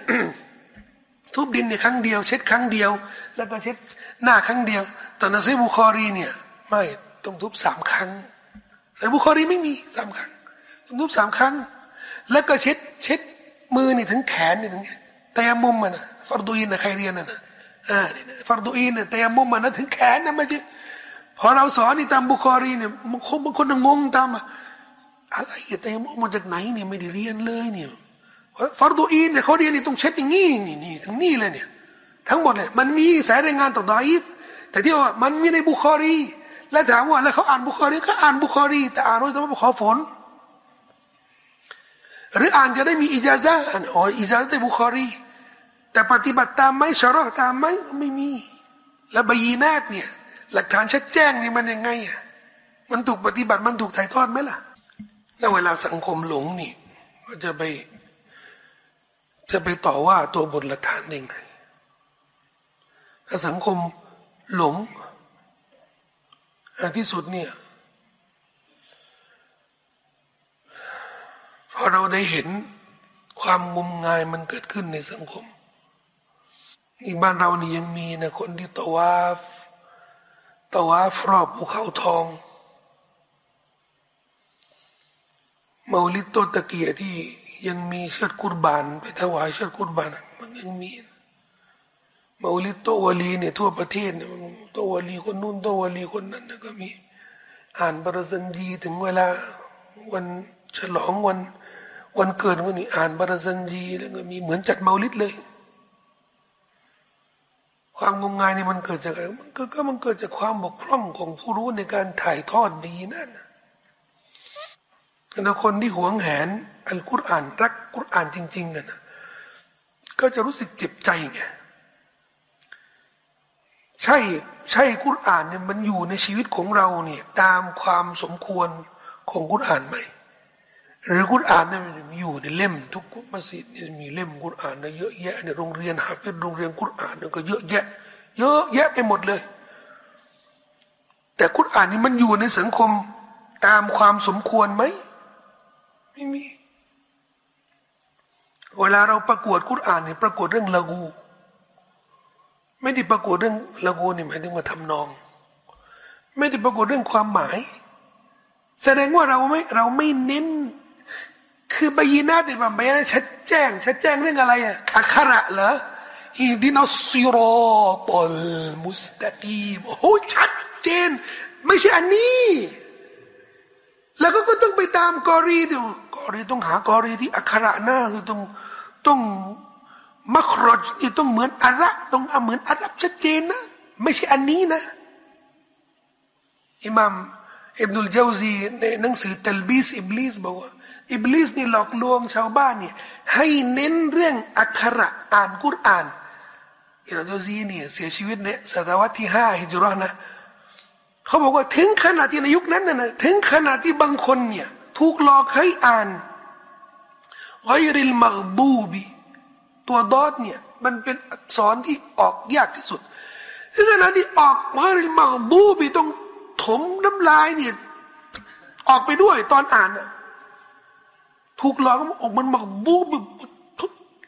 ทุบดินเนี่ยครั้งเดียว เช็ดครั้งเดียว แล้วก็เช็ดหน้าครั้งเดียว แต่ในซอยบุคอรีเนี่ย ไม่ต้องทุบสามครั้งในบุคอรีไม่มีสามครั้ง ทุบสามครั้ง แล้วก็เช็ดเช็ดมือนี่ถึงแขนนี่ถึงแต่ยมุมมันนะฟารดูอินนะใครเรียนนะอ่าฟารดูอินนี่ยตยมุมมันนะถึงแขนนะไม่ใช่พอเราสอนนี่ตามบุคอรีเนี่ยบางคนบางคนงงตามอะไรแต่ยมุมมาจากไหนเนี่ยไม่ได้เรียนเลยเนี่ยฟารดูอินเนี่ยเขาเรียนนี่ต้องเช็ดอย่างนี้นี่นี่ถึงนี่เลยเนี่ย ทั้งหมดเนี่ยมันมีสายรายงานต่อดอยฟแต่ที่ว่ามันมีในบุคอรี แล้วถามว่าแล้วเขาอ่านบุคอรีก็อ่านบุคอรี แต่อ่านโดยแต่ว่าขอฝน หรืออ่านจะได้มีอิจาซะอ๋ออิจาซะบุคอรี แต่ปฏิบัติตามไหมชะรอตามไหมไม่มี แล้วบยีนาตเนี่ย หลักฐานชัดแจ้งนี่มันยังไงอะมันถูกปฏิบัติมันถูกถ่ายทอดไหมล่ะ แล้วเวลาสังคมหลงนี่ก็จะไป จะไปต่อว่าตัวบทหลักฐานยังไงถ้าสังคมหลงอันที่สุดเนี่ย พอเราได้เห็นความงมงายมันเกิดขึ้นในสังคมนี่บ้านเรานี่ยังมีนะคนที่ตวาฟตวาฟรอบภูเขาทองมาลิตโตตะเกียที่ยังมีเชือดกุรบาน ไปถวายเชือดกุรบานมันยังมีมาลิตโตวลีเนี่ยทั่วประเทศเนี่ยโตวลีคนนู้นโตวลีคนนั้นก็มี อ่านบระสันยีถึงเวลาวันฉลองวัน วันเกิดวันนี้อ่านบารสันจีแล้วก็มีเหมือนจัดเมาลิดเลย ความงมงายนี่มันเกิดจากอะไรมันก็มันเกิดจากความบกพร่องของผู้รู้ในการถ่ายทอดดีนั่นแต่คนที่หวงแหนอัลกุรอานรักกุรอานจริง ๆ กันนะก็จะรู้สึกเจ็บใจไงใช่ใช่กุรอานเนี่ยมันอยู่ในชีวิตของเราเนี่ย ตามความสมควรของกุรอานไหม หรือกุรอานเนี่ยอยู่ในเล่ม ทุกมัสยิดเนี่ยมีเล่มกุรอานเนี่ยเยอะแยะในโรงเรียนฮาฟิดโรงเรียนกุรอานเนี่ยก็เยอะแยะ เยอะแยะไปหมดเลย แต่กุรอานนี่มันอยู่ในสังคมตามความสมควรไหมไม่มี เวลาเราประกวดกุรอานเนี่ยประกวดเรื่องละกู ไม่ได้ประกวดเรื่องละกูนี่หมายถึงว่าทำนอง ไม่ได้ประกวดเรื่องความหมาย แสดงว่าเราไม่เราไม่เน้น คือบยีนาติมันบยีนาชัดแจ้ง ชัดแจ้งเรื่องอะไรอะอักขระเหรออิดินัสซิโรอลมุสตะกีมโอ้ชัดเจน ไม่ใช่อันนี้ แล้วก็ก็ต้องไปตามกอรีดูกอรีต้องหากอรีที่อักขระหน้าคือต้องต้องมัครจที่ต้องเหมือนอาระต้องเหมือนอารับชัดเจนนะไม่ใช่อันนี้นะอิหมามอิบนุลเจาซีในหนังสือตัลบีสอิบลิสบอกว่า อิบลิสนี่หลอกลวงชาวบ้านเนี่ยให้เน้นเรื่องอักขระอ่านกุรอานอิรโดซีเนี่ยเสียชีวิตในศตวรรษที่ห้าฮิจรันะเขาบอกว่าถึงขนาดที่ในยุคนั้นนะถึงขนาดที่บางคนเนี่ยถูกหลอกให้อ่านไกริลมักบูบีตัวดอดเนี่ยมันเป็นอักษรที่ออกยากที่สุดถึงขนาดที่ออกไกริลมักบูบีต้องถมน้ำลายเนี่ยออกไปด้วยตอนอ่านอะ ถูกหลอกออกมันหมักบูบ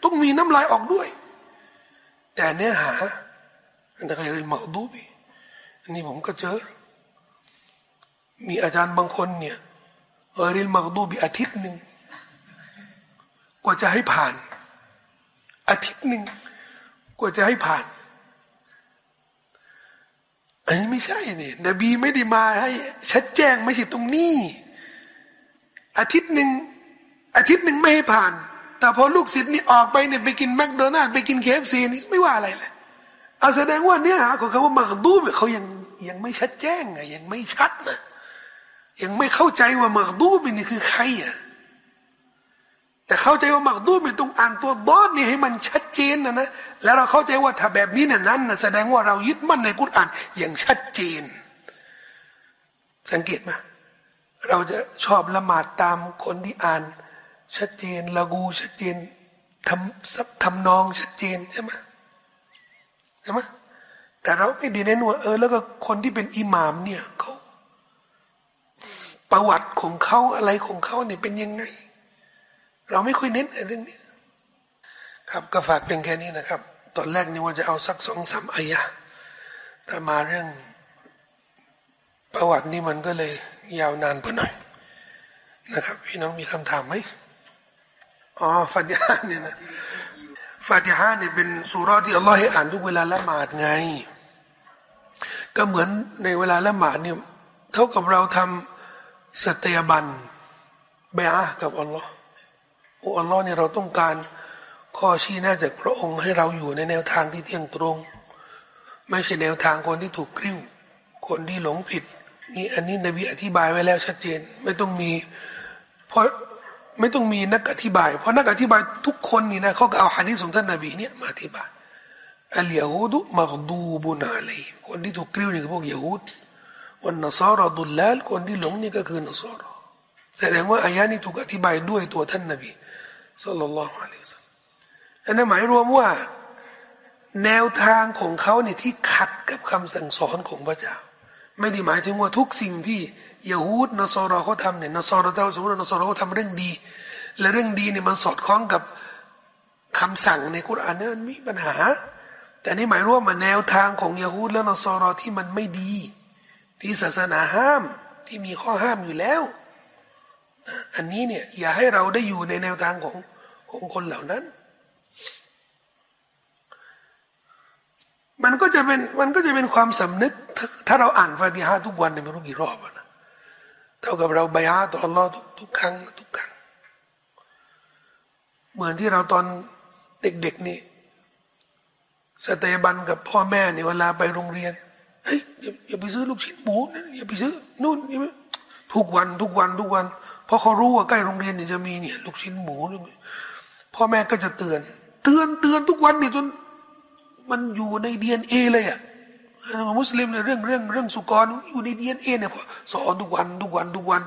ต้องมีน้ำลายออกด้วย แต่เนื้อหาอันนั้นเรียนหมักบูบีอันนี้ผมก็เจอ มีอาจารย์บางคนเนี่ยเรียนหมักบูบีอาทิตย์หนึ่งกว่าจะให้ผ่าน อาทิตย์หนึ่งกว่าจะให้ผ่านอันนี้ไม่ใช่เนี่ยนบีไม่ได้มาให้ชัดแจ้งไม่ใช่ตรงนี้ อาทิตย์หนึ่ง อาทิตย์หนึ่งไม่ให้ผ่าน แต่พอลูกศิษย์นี่ออกไปเนี่ยไปกินแมคโดนัลด์ไปกินเคฟซีนี่ไม่ว่าอะไรเลยเอาแสดงว่าเนื้อหาของคำว่ามักดูบเขายังยังไม่ชัดแจ้งไงยังไม่ชัดนะยังไม่เข้าใจว่ามักดูบนี่คือใครอะแต่เข้าใจว่ามักดูเป็นตรงอ่านตัวดอดนี่ให้มันชัดเจนนะนะแล้วเราเข้าใจว่าถ้าแบบนี้เนี่ยนั้นนะแสดงว่าเรายึดมั่นในกุรอานอย่างชัดเจน สังเกตไหมเราจะชอบละหมาดตามคนที่อ่าน ชัดเจนละกูชัดเจนทำซับทำนองชัดเจนใช่ไหมใช่ไหมแต่เราไม่ดีในหนวเออแล้วก็คนที่เป็นอิหมามเนี่ยเขาประวัติของเขาอะไรของเขาเนี่ยเป็นยังไง เราไม่ค่อยเน้นเรื่องนี้ ครับก็ฝากเป็นแค่นี้นะครับ ตอนแรกนี่ว่าจะเอาสักสองสามอายะแต่มาเรื่อง ประวัตินี่มันก็เลยยาวนานไปหน่อยนะครับ พี่น้องมีคำถามไหม อ๋อฟาติฮาเนี่ยนะฟาติฮาเนี่ยเป็นสุราที่อัลลอฮ์ให้อ่านทุกเวลาละหมาดไง ก็เหมือนในเวลาละหมาดเนี่ยเท่ากับเราทำสเตียบันเบียกับอัลลอฮ์โอ้อัลลอฮ์เนี่ยเราต้องการข้อชี้หน้าจากพระองค์ให้เราอยู่ในแนวทางที่เที่ยงตรง ไม่ใช่แนวทางคนที่ถูกกริ้ว คนที่หลงผิดนี่อันนี้นบีอธิบายไว้แล้วชัดเจน ไม่ต้องมี เพราะ ไม่ต้องมีนักอธิบาย เพราะนักอธิบายทุกคนนี่นะเขาก็เอาฮะดีษของท่านนบีเนี่ยมาอธิบายอัลยาฮูดุมักดูบุนาเลยคนที่ถูกกริ้วนี่คือพวกยาฮูดวันนสารดุลลาลคนที่หลงนี่ก็คือนสารแสดงว่าอายะนี้ถูกอธิบายด้วยตัวท่านนบีสุลต่านละฮ์อะลัยฮิสอันนั้นหมายรวมว่า แนวทางของเขาเนี่ยที่ขัดกับคำสั่งสอนของพระเจ้า ไม่ได้หมายถึงว่าทุกสิ่งที่ ยาฮูดนสอรอเขาทำเนี่ยนสอรอเจ้าสมมตินสอรอเขาทำเรื่องดี และเรื่องดีเนี่ยมันสอดคล้องกับคำสั่งในกุรอานเนี่ยมันมีปัญหา แต่นี่หมายรวมมาแนวทางของยาฮูดและนสอรอที่มันไม่ดี ที่ศาสนาห้ามที่มีข้อห้ามอยู่แล้ว อันนี้เนี่ยอย่าให้เราได้อยู่ในแนวทางของของคนเหล่านั้น มันก็จะเป็นมันก็จะเป็นความสำนึก ถ้าเราอ่านฟาติฮะทุกวันเนี่ยไม่รู้กี่รอบนะ เท่ากับเราบายาต่ออัลลอฮ์ทุกครั้งทุกครั้ง เหมือนที่เราตอนเด็กๆนี่สเตบันกับพ่อแม่เนี่ยเวลาไปโรงเรียนเฮ้ยอย่าไปซื้อลูกชิ้นหมูนะอย่าไปซื้อนู่นทุกวันทุกวันทุกวัน เพราะเขารู้ว่าใกล้โรงเรียนเนี่ยจะมีเนี่ย ลูกชิ้นหมูพ่อแม่ก็จะเตือน เตือนเตือนทุกวันเนี่ยจนมันอยู่ในดีเอ็นเอเลยอะ มุสลิมในเรื่องเรื่องเรื่องสุกรอยู่ในดีเอ็นเอเนี่ยสอนทุกวันทุกวันทุกวัน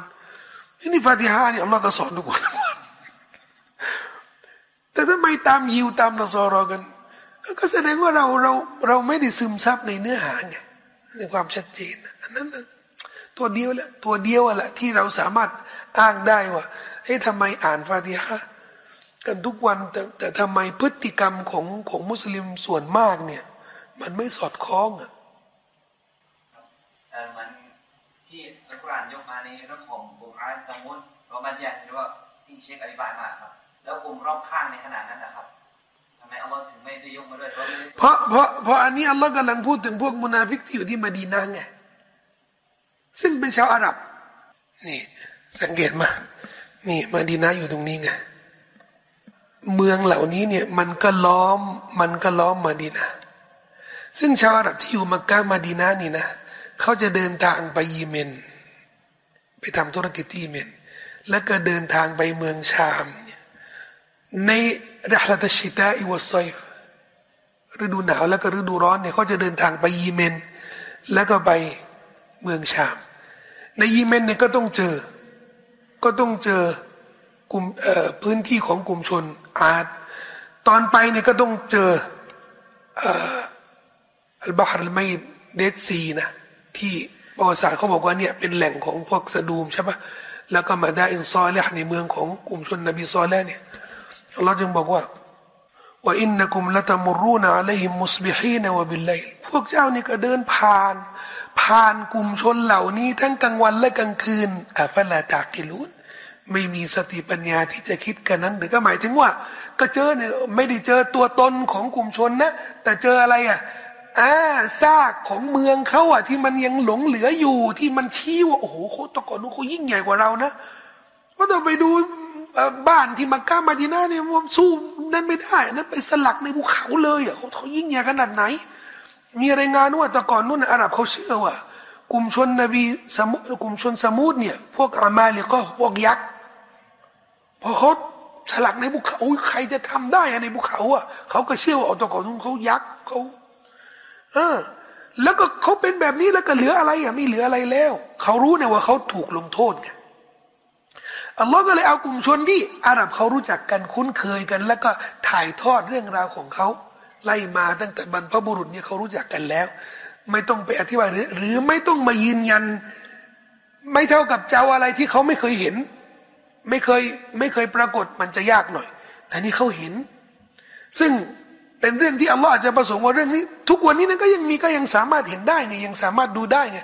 นี่ฟาติฮาเนี่ยอัลลอฮ์ก็สอนทุกวันแต่ถ้าไม่ตามยิวตามนสรอกัน ก็แสดงว่าเราเราเราไม่ได้ซึมซับในเนื้อหาไงในความชัดเจนอันนั้นตัวเดียวแหละตัวเดียวแหละที่เราสามารถอ้างได้ว่าเฮ้ยทำไมอ่านฟาติฮากันทุกวันแต่แต่ทำไมพฤติกรรมของของมุสลิมส่วนมากเนี่ย มันไม่สอดคล้องอะเหมือนที่อัลกุรอานยกมาในเรื่องของ กลุ่มอาร์ตมุนเราบัญญัติหรือว่าที่เช็คอธิบายมาครับ แล้วกลุ่มรอบข้างในขนาดนั้นนะครับทำไมอัลลอฮ์ถึงไม่ได้ยกมาด้วยเพราะเพราะเพราะอันนี้อัลลอฮ์กำลังพูดถึงพวกมุนาฟิกที่อยู่ที่มาดีนาไงซึ่งเป็นชาวอาหรับนี่สังเกตมา นี่มาดีนาอยู่ตรงนี้ไงเมืองเหล่านี้เนี่ยมันก็ล้อมมันก็ล้อมมาดีนาซึ่งชาวอาหรับที่อยู่มักกะมาดีนานี่นะเขาจะเดินทางไปยีเมน ทำธุรกิจที่ยีเมน แล้วก็เดินทางไปเมืองชาม ในรัชตชิตาอิวสไซฟฤดูหนาวแล้วก็ฤดูร้อนเนี่ยเขาจะเดินทางไปยีเมน แล้วก็ไปเมืองชาม ในยีเมนเนี่ยก็ต้องเจอ ก็ต้องเจอกลุ่มพื้นที่ของกลุ่มชนอาดตอนไปเนี่ยก็ต้องเจออัลบาฮ์ไมเดดซีนะที่ ประวัติศาสตร์เขาบอกว่าเนี่ยเป็นแหล่งของพวกสะดูมใช่ปะแล้วก็มาได้อินซอลและในเมืองของกลุ่มชนนบีซอลแล้วเนี่ยเราจึงบอกว่าว่าอินนักุมละตมุรูนะอะลัยฮิมมุสบิฮีนวะบิลไลพวกเจ้านี่ก็เดินผ่าน ผ่านกลุ่มชนเหล่านี้ ทั้งกลางวันและกลางคืนอัฟละตากิลูนไม่มีสติปัญญาที่จะคิดกันนั้นหรือก็หมายถึงว่า ก็เจอเนี่ยไม่ได้เจอตัวตนของกลุ่มชนนะ แต่เจออะไรอะ อ่าซากของเมืองเขาอะ ที่มันยังหลงเหลืออยู่ ที่มันชี้ว่าโอ้โหเขาตะก่อนนู้นเขายิ่งใหญ่กว่าเรานะก็ต้องไปดูบ้านที่มักกะมาดีนาเนี่ยมันสู้นั่นไม่ได้นั้นไปสลักในภูเขาเลยอะเขายิ่งใหญ่ขนาดไหน มีรายงานว่าแต่ก่อนนู้นอาหรับเขาเชื่อว่า กลุ่มชนนบีสมุกลุ่มชนสมุทเนี่ย พวกอามาลีก็พวกยักษ์พอเขาสลักในภูเขาใครจะทำได้อะในภูเขาอะเขาก็เชื่อว่าอตกอนเขายักษ์เขา เออ แล้วก็เขาเป็นแบบนี้แล้วก็เหลืออะไรอะมีเหลืออะไรแล้ว เขารู้เนี่ยว่าเขาถูกลงโทษไงอัลลอฮ์ก็เลยเอากลุ่มชนที่อาหรับเขารู้จักกันคุ้นเคยกัน แล้วก็ถ่ายทอดเรื่องราวของเขาไล่มาตั้งแต่บรรพบุรุษเนี่ยเขารู้จักกันแล้ว ไม่ต้องไปอธิบายหรือหรือไม่ต้องมายืนยัน ไม่เท่ากับเจ้าอะไรที่เขาไม่เคยเห็น ไม่เคยไม่เคยปรากฏมันจะยากหน่อย แต่นี่เขาเห็น ซึ่ง เป็นเรื่องที่อัลลอฮ์อาจจะประสงค์ว่าเรื่องนี้ ทุกวันนี้นั้นก็ยังมีก็ยังสามารถเห็นได้ไงยังสามารถดูได้ไง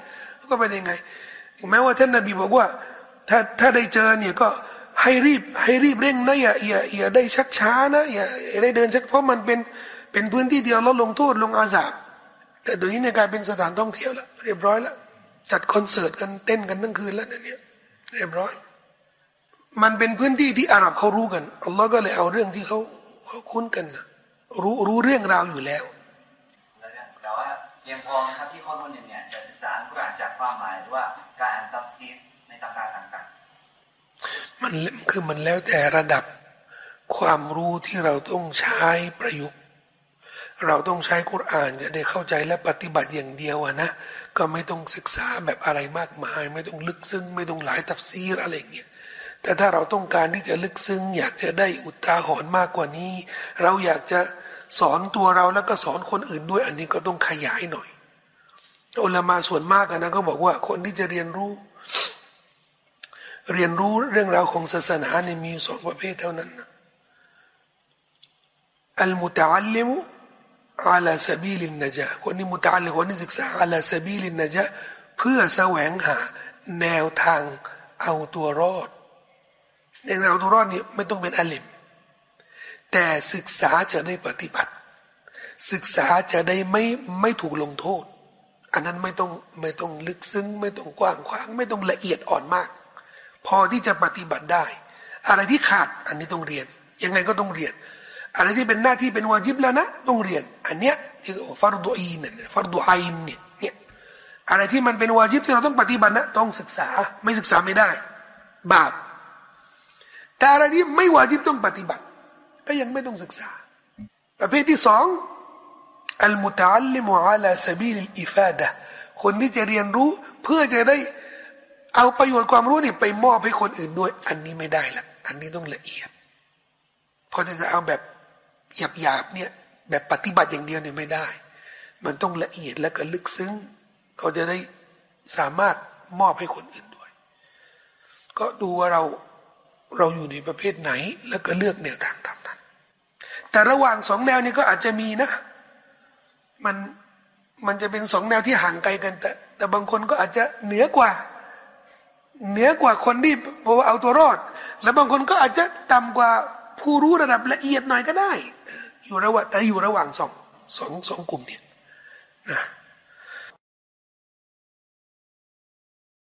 ก็เป็นยังไงแม้ว่าท่านนบีบอกว่า ถ้าถ้าได้เจอเนี่ยก็ให้รีบให้รีบเร่งนะอย่าอย่าอย่าได้ชักช้านะอย่าอย่าได้เดินชักเพราะมันเป็นเป็นพื้นที่เดียวเราลงโทษลงอาสาบแต่เดี๋ยวนี้ในกลายเป็นสถานท่องเที่ยวแล้วเรียบร้อยแล้วจัดคอนเสิร์ตกันเต้นกันทั้งคืนแล้วเนี่ยเรียบร้อย มันเป็นพื้นที่ที่อาหรับเขารู้กันอัลลอฮ์ก็เลยเอาเรื่องที่เขาเขาคุ้นกันนะ รู้รู้เรื่องราวอยู่แล้วแต่ว่าเพียงพอนะครับที่ข้อมูลเนี่ยจะศึกษาอัลกุรอานจากความหมายหรือว่าการอ่านตัฟซีรในตำราต่างๆมันคือมันแล้วแต่ระดับความรู้ที่เราต้องใช้ประยุกต์ เราต้องใช้กุรอานจะได้เข้าใจและปฏิบัติอย่างเดียวอะนะก็ไม่ต้องศึกษาแบบอะไรมากมาย ไม่ต้องลึกซึ้งไม่ต้องหลายตัฟซีรอะไรเงี้ยแต่ถ้าเราต้องการที่จะลึกซึ้ง อยากจะได้อุทาหรณ์มากกว่านี้ เราอยากจะ สอนตัวเราแล้วก็สอนคนอื่นด้วย อันนี้ก็ต้องขยายหน่อยอุลามาส่วนมากนะก็บอกว่าคนที่จะเรียนรู้ เรียนรู้เรื่องราวของศาสนาเนี่ยมีสองประเภทเท่านั้นนะอัลมุตอัลลิมุอาลาสบีลินนจาคนนี้มุตอัลลิคนนี้ศึกษาอาลาสบีลินนจาเพื่อแสวงหาแนวทางเอาตัวรอดในแนวตัวรอดนี่ไม่ต้องเป็นอาลิม แต่ศึกษาจะได้ปฏิบัติ ศึกษาจะได้ไม่ไม่ถูกลงโทษ อันนั้นไม่ต้องไม่ต้องลึกซึ้ง ไม่ต้องกว้างขวาง ไม่ต้องละเอียดอ่อนมาก พอที่จะปฏิบัติได้ อะไรที่ขาดอันนี้ต้องเรียน ยังไงก็ต้องเรียน อะไรที่เป็นหน้าที่เป็นวาจิบแล้วนะต้องเรียน อันเนี้ยที่ฟารดูอีนเนี่ยฟารดูไอนเนี่ยเนี่ยอะไรที่มันเป็นวาจิบที่เราต้องปฏิบัตินะต้องศึกษาไม่ศึกษาไม่ได้ บาปแต่อะไรที่ไม่วาจิบต้องปฏิบัติ ก็ยังไม่ต้องศึกษา ประเภทที่สองอัลมุตัลลิมุอาลาสบีลอิฟาดะคนที่จะเรียนรู้เพื่อจะได้เอาประโยชน์ความรู้นี่ไปมอบให้คนอื่นด้วย อันนี้ไม่ได้ละอันนี้ต้องละเอียดเพอจะเอาแบบหยาบๆเนี่ย แบบปฏิบัติอย่างเดียวเนี่ยไม่ได้ มันต้องละเอียดและก็ลึกซึ้ง เขาจะได้สามารถมอบให้คนอื่นด้วย ก็ดูว่าเราเราอยู่ในประเภทไหนแล้วก็เลือกแนวทางทำ แต่ระหว่างสองแนวนี้ก็อาจจะมีนะ มันมันจะเป็นสองแนวที่ห่างไกลกัน แต่ แต่บางคนก็อาจจะเหนือกว่า เหนือกว่าคนที่เพราะว่าเอาตัวรอด แล้วบางคนก็อาจจะต่ำกว่าผู้รู้ระดับละเอียดหน่อยก็ได้ อยู่ระหว่างแต่อยู่ระหว่างสองสองสองกลุ่มเนี่ยนะ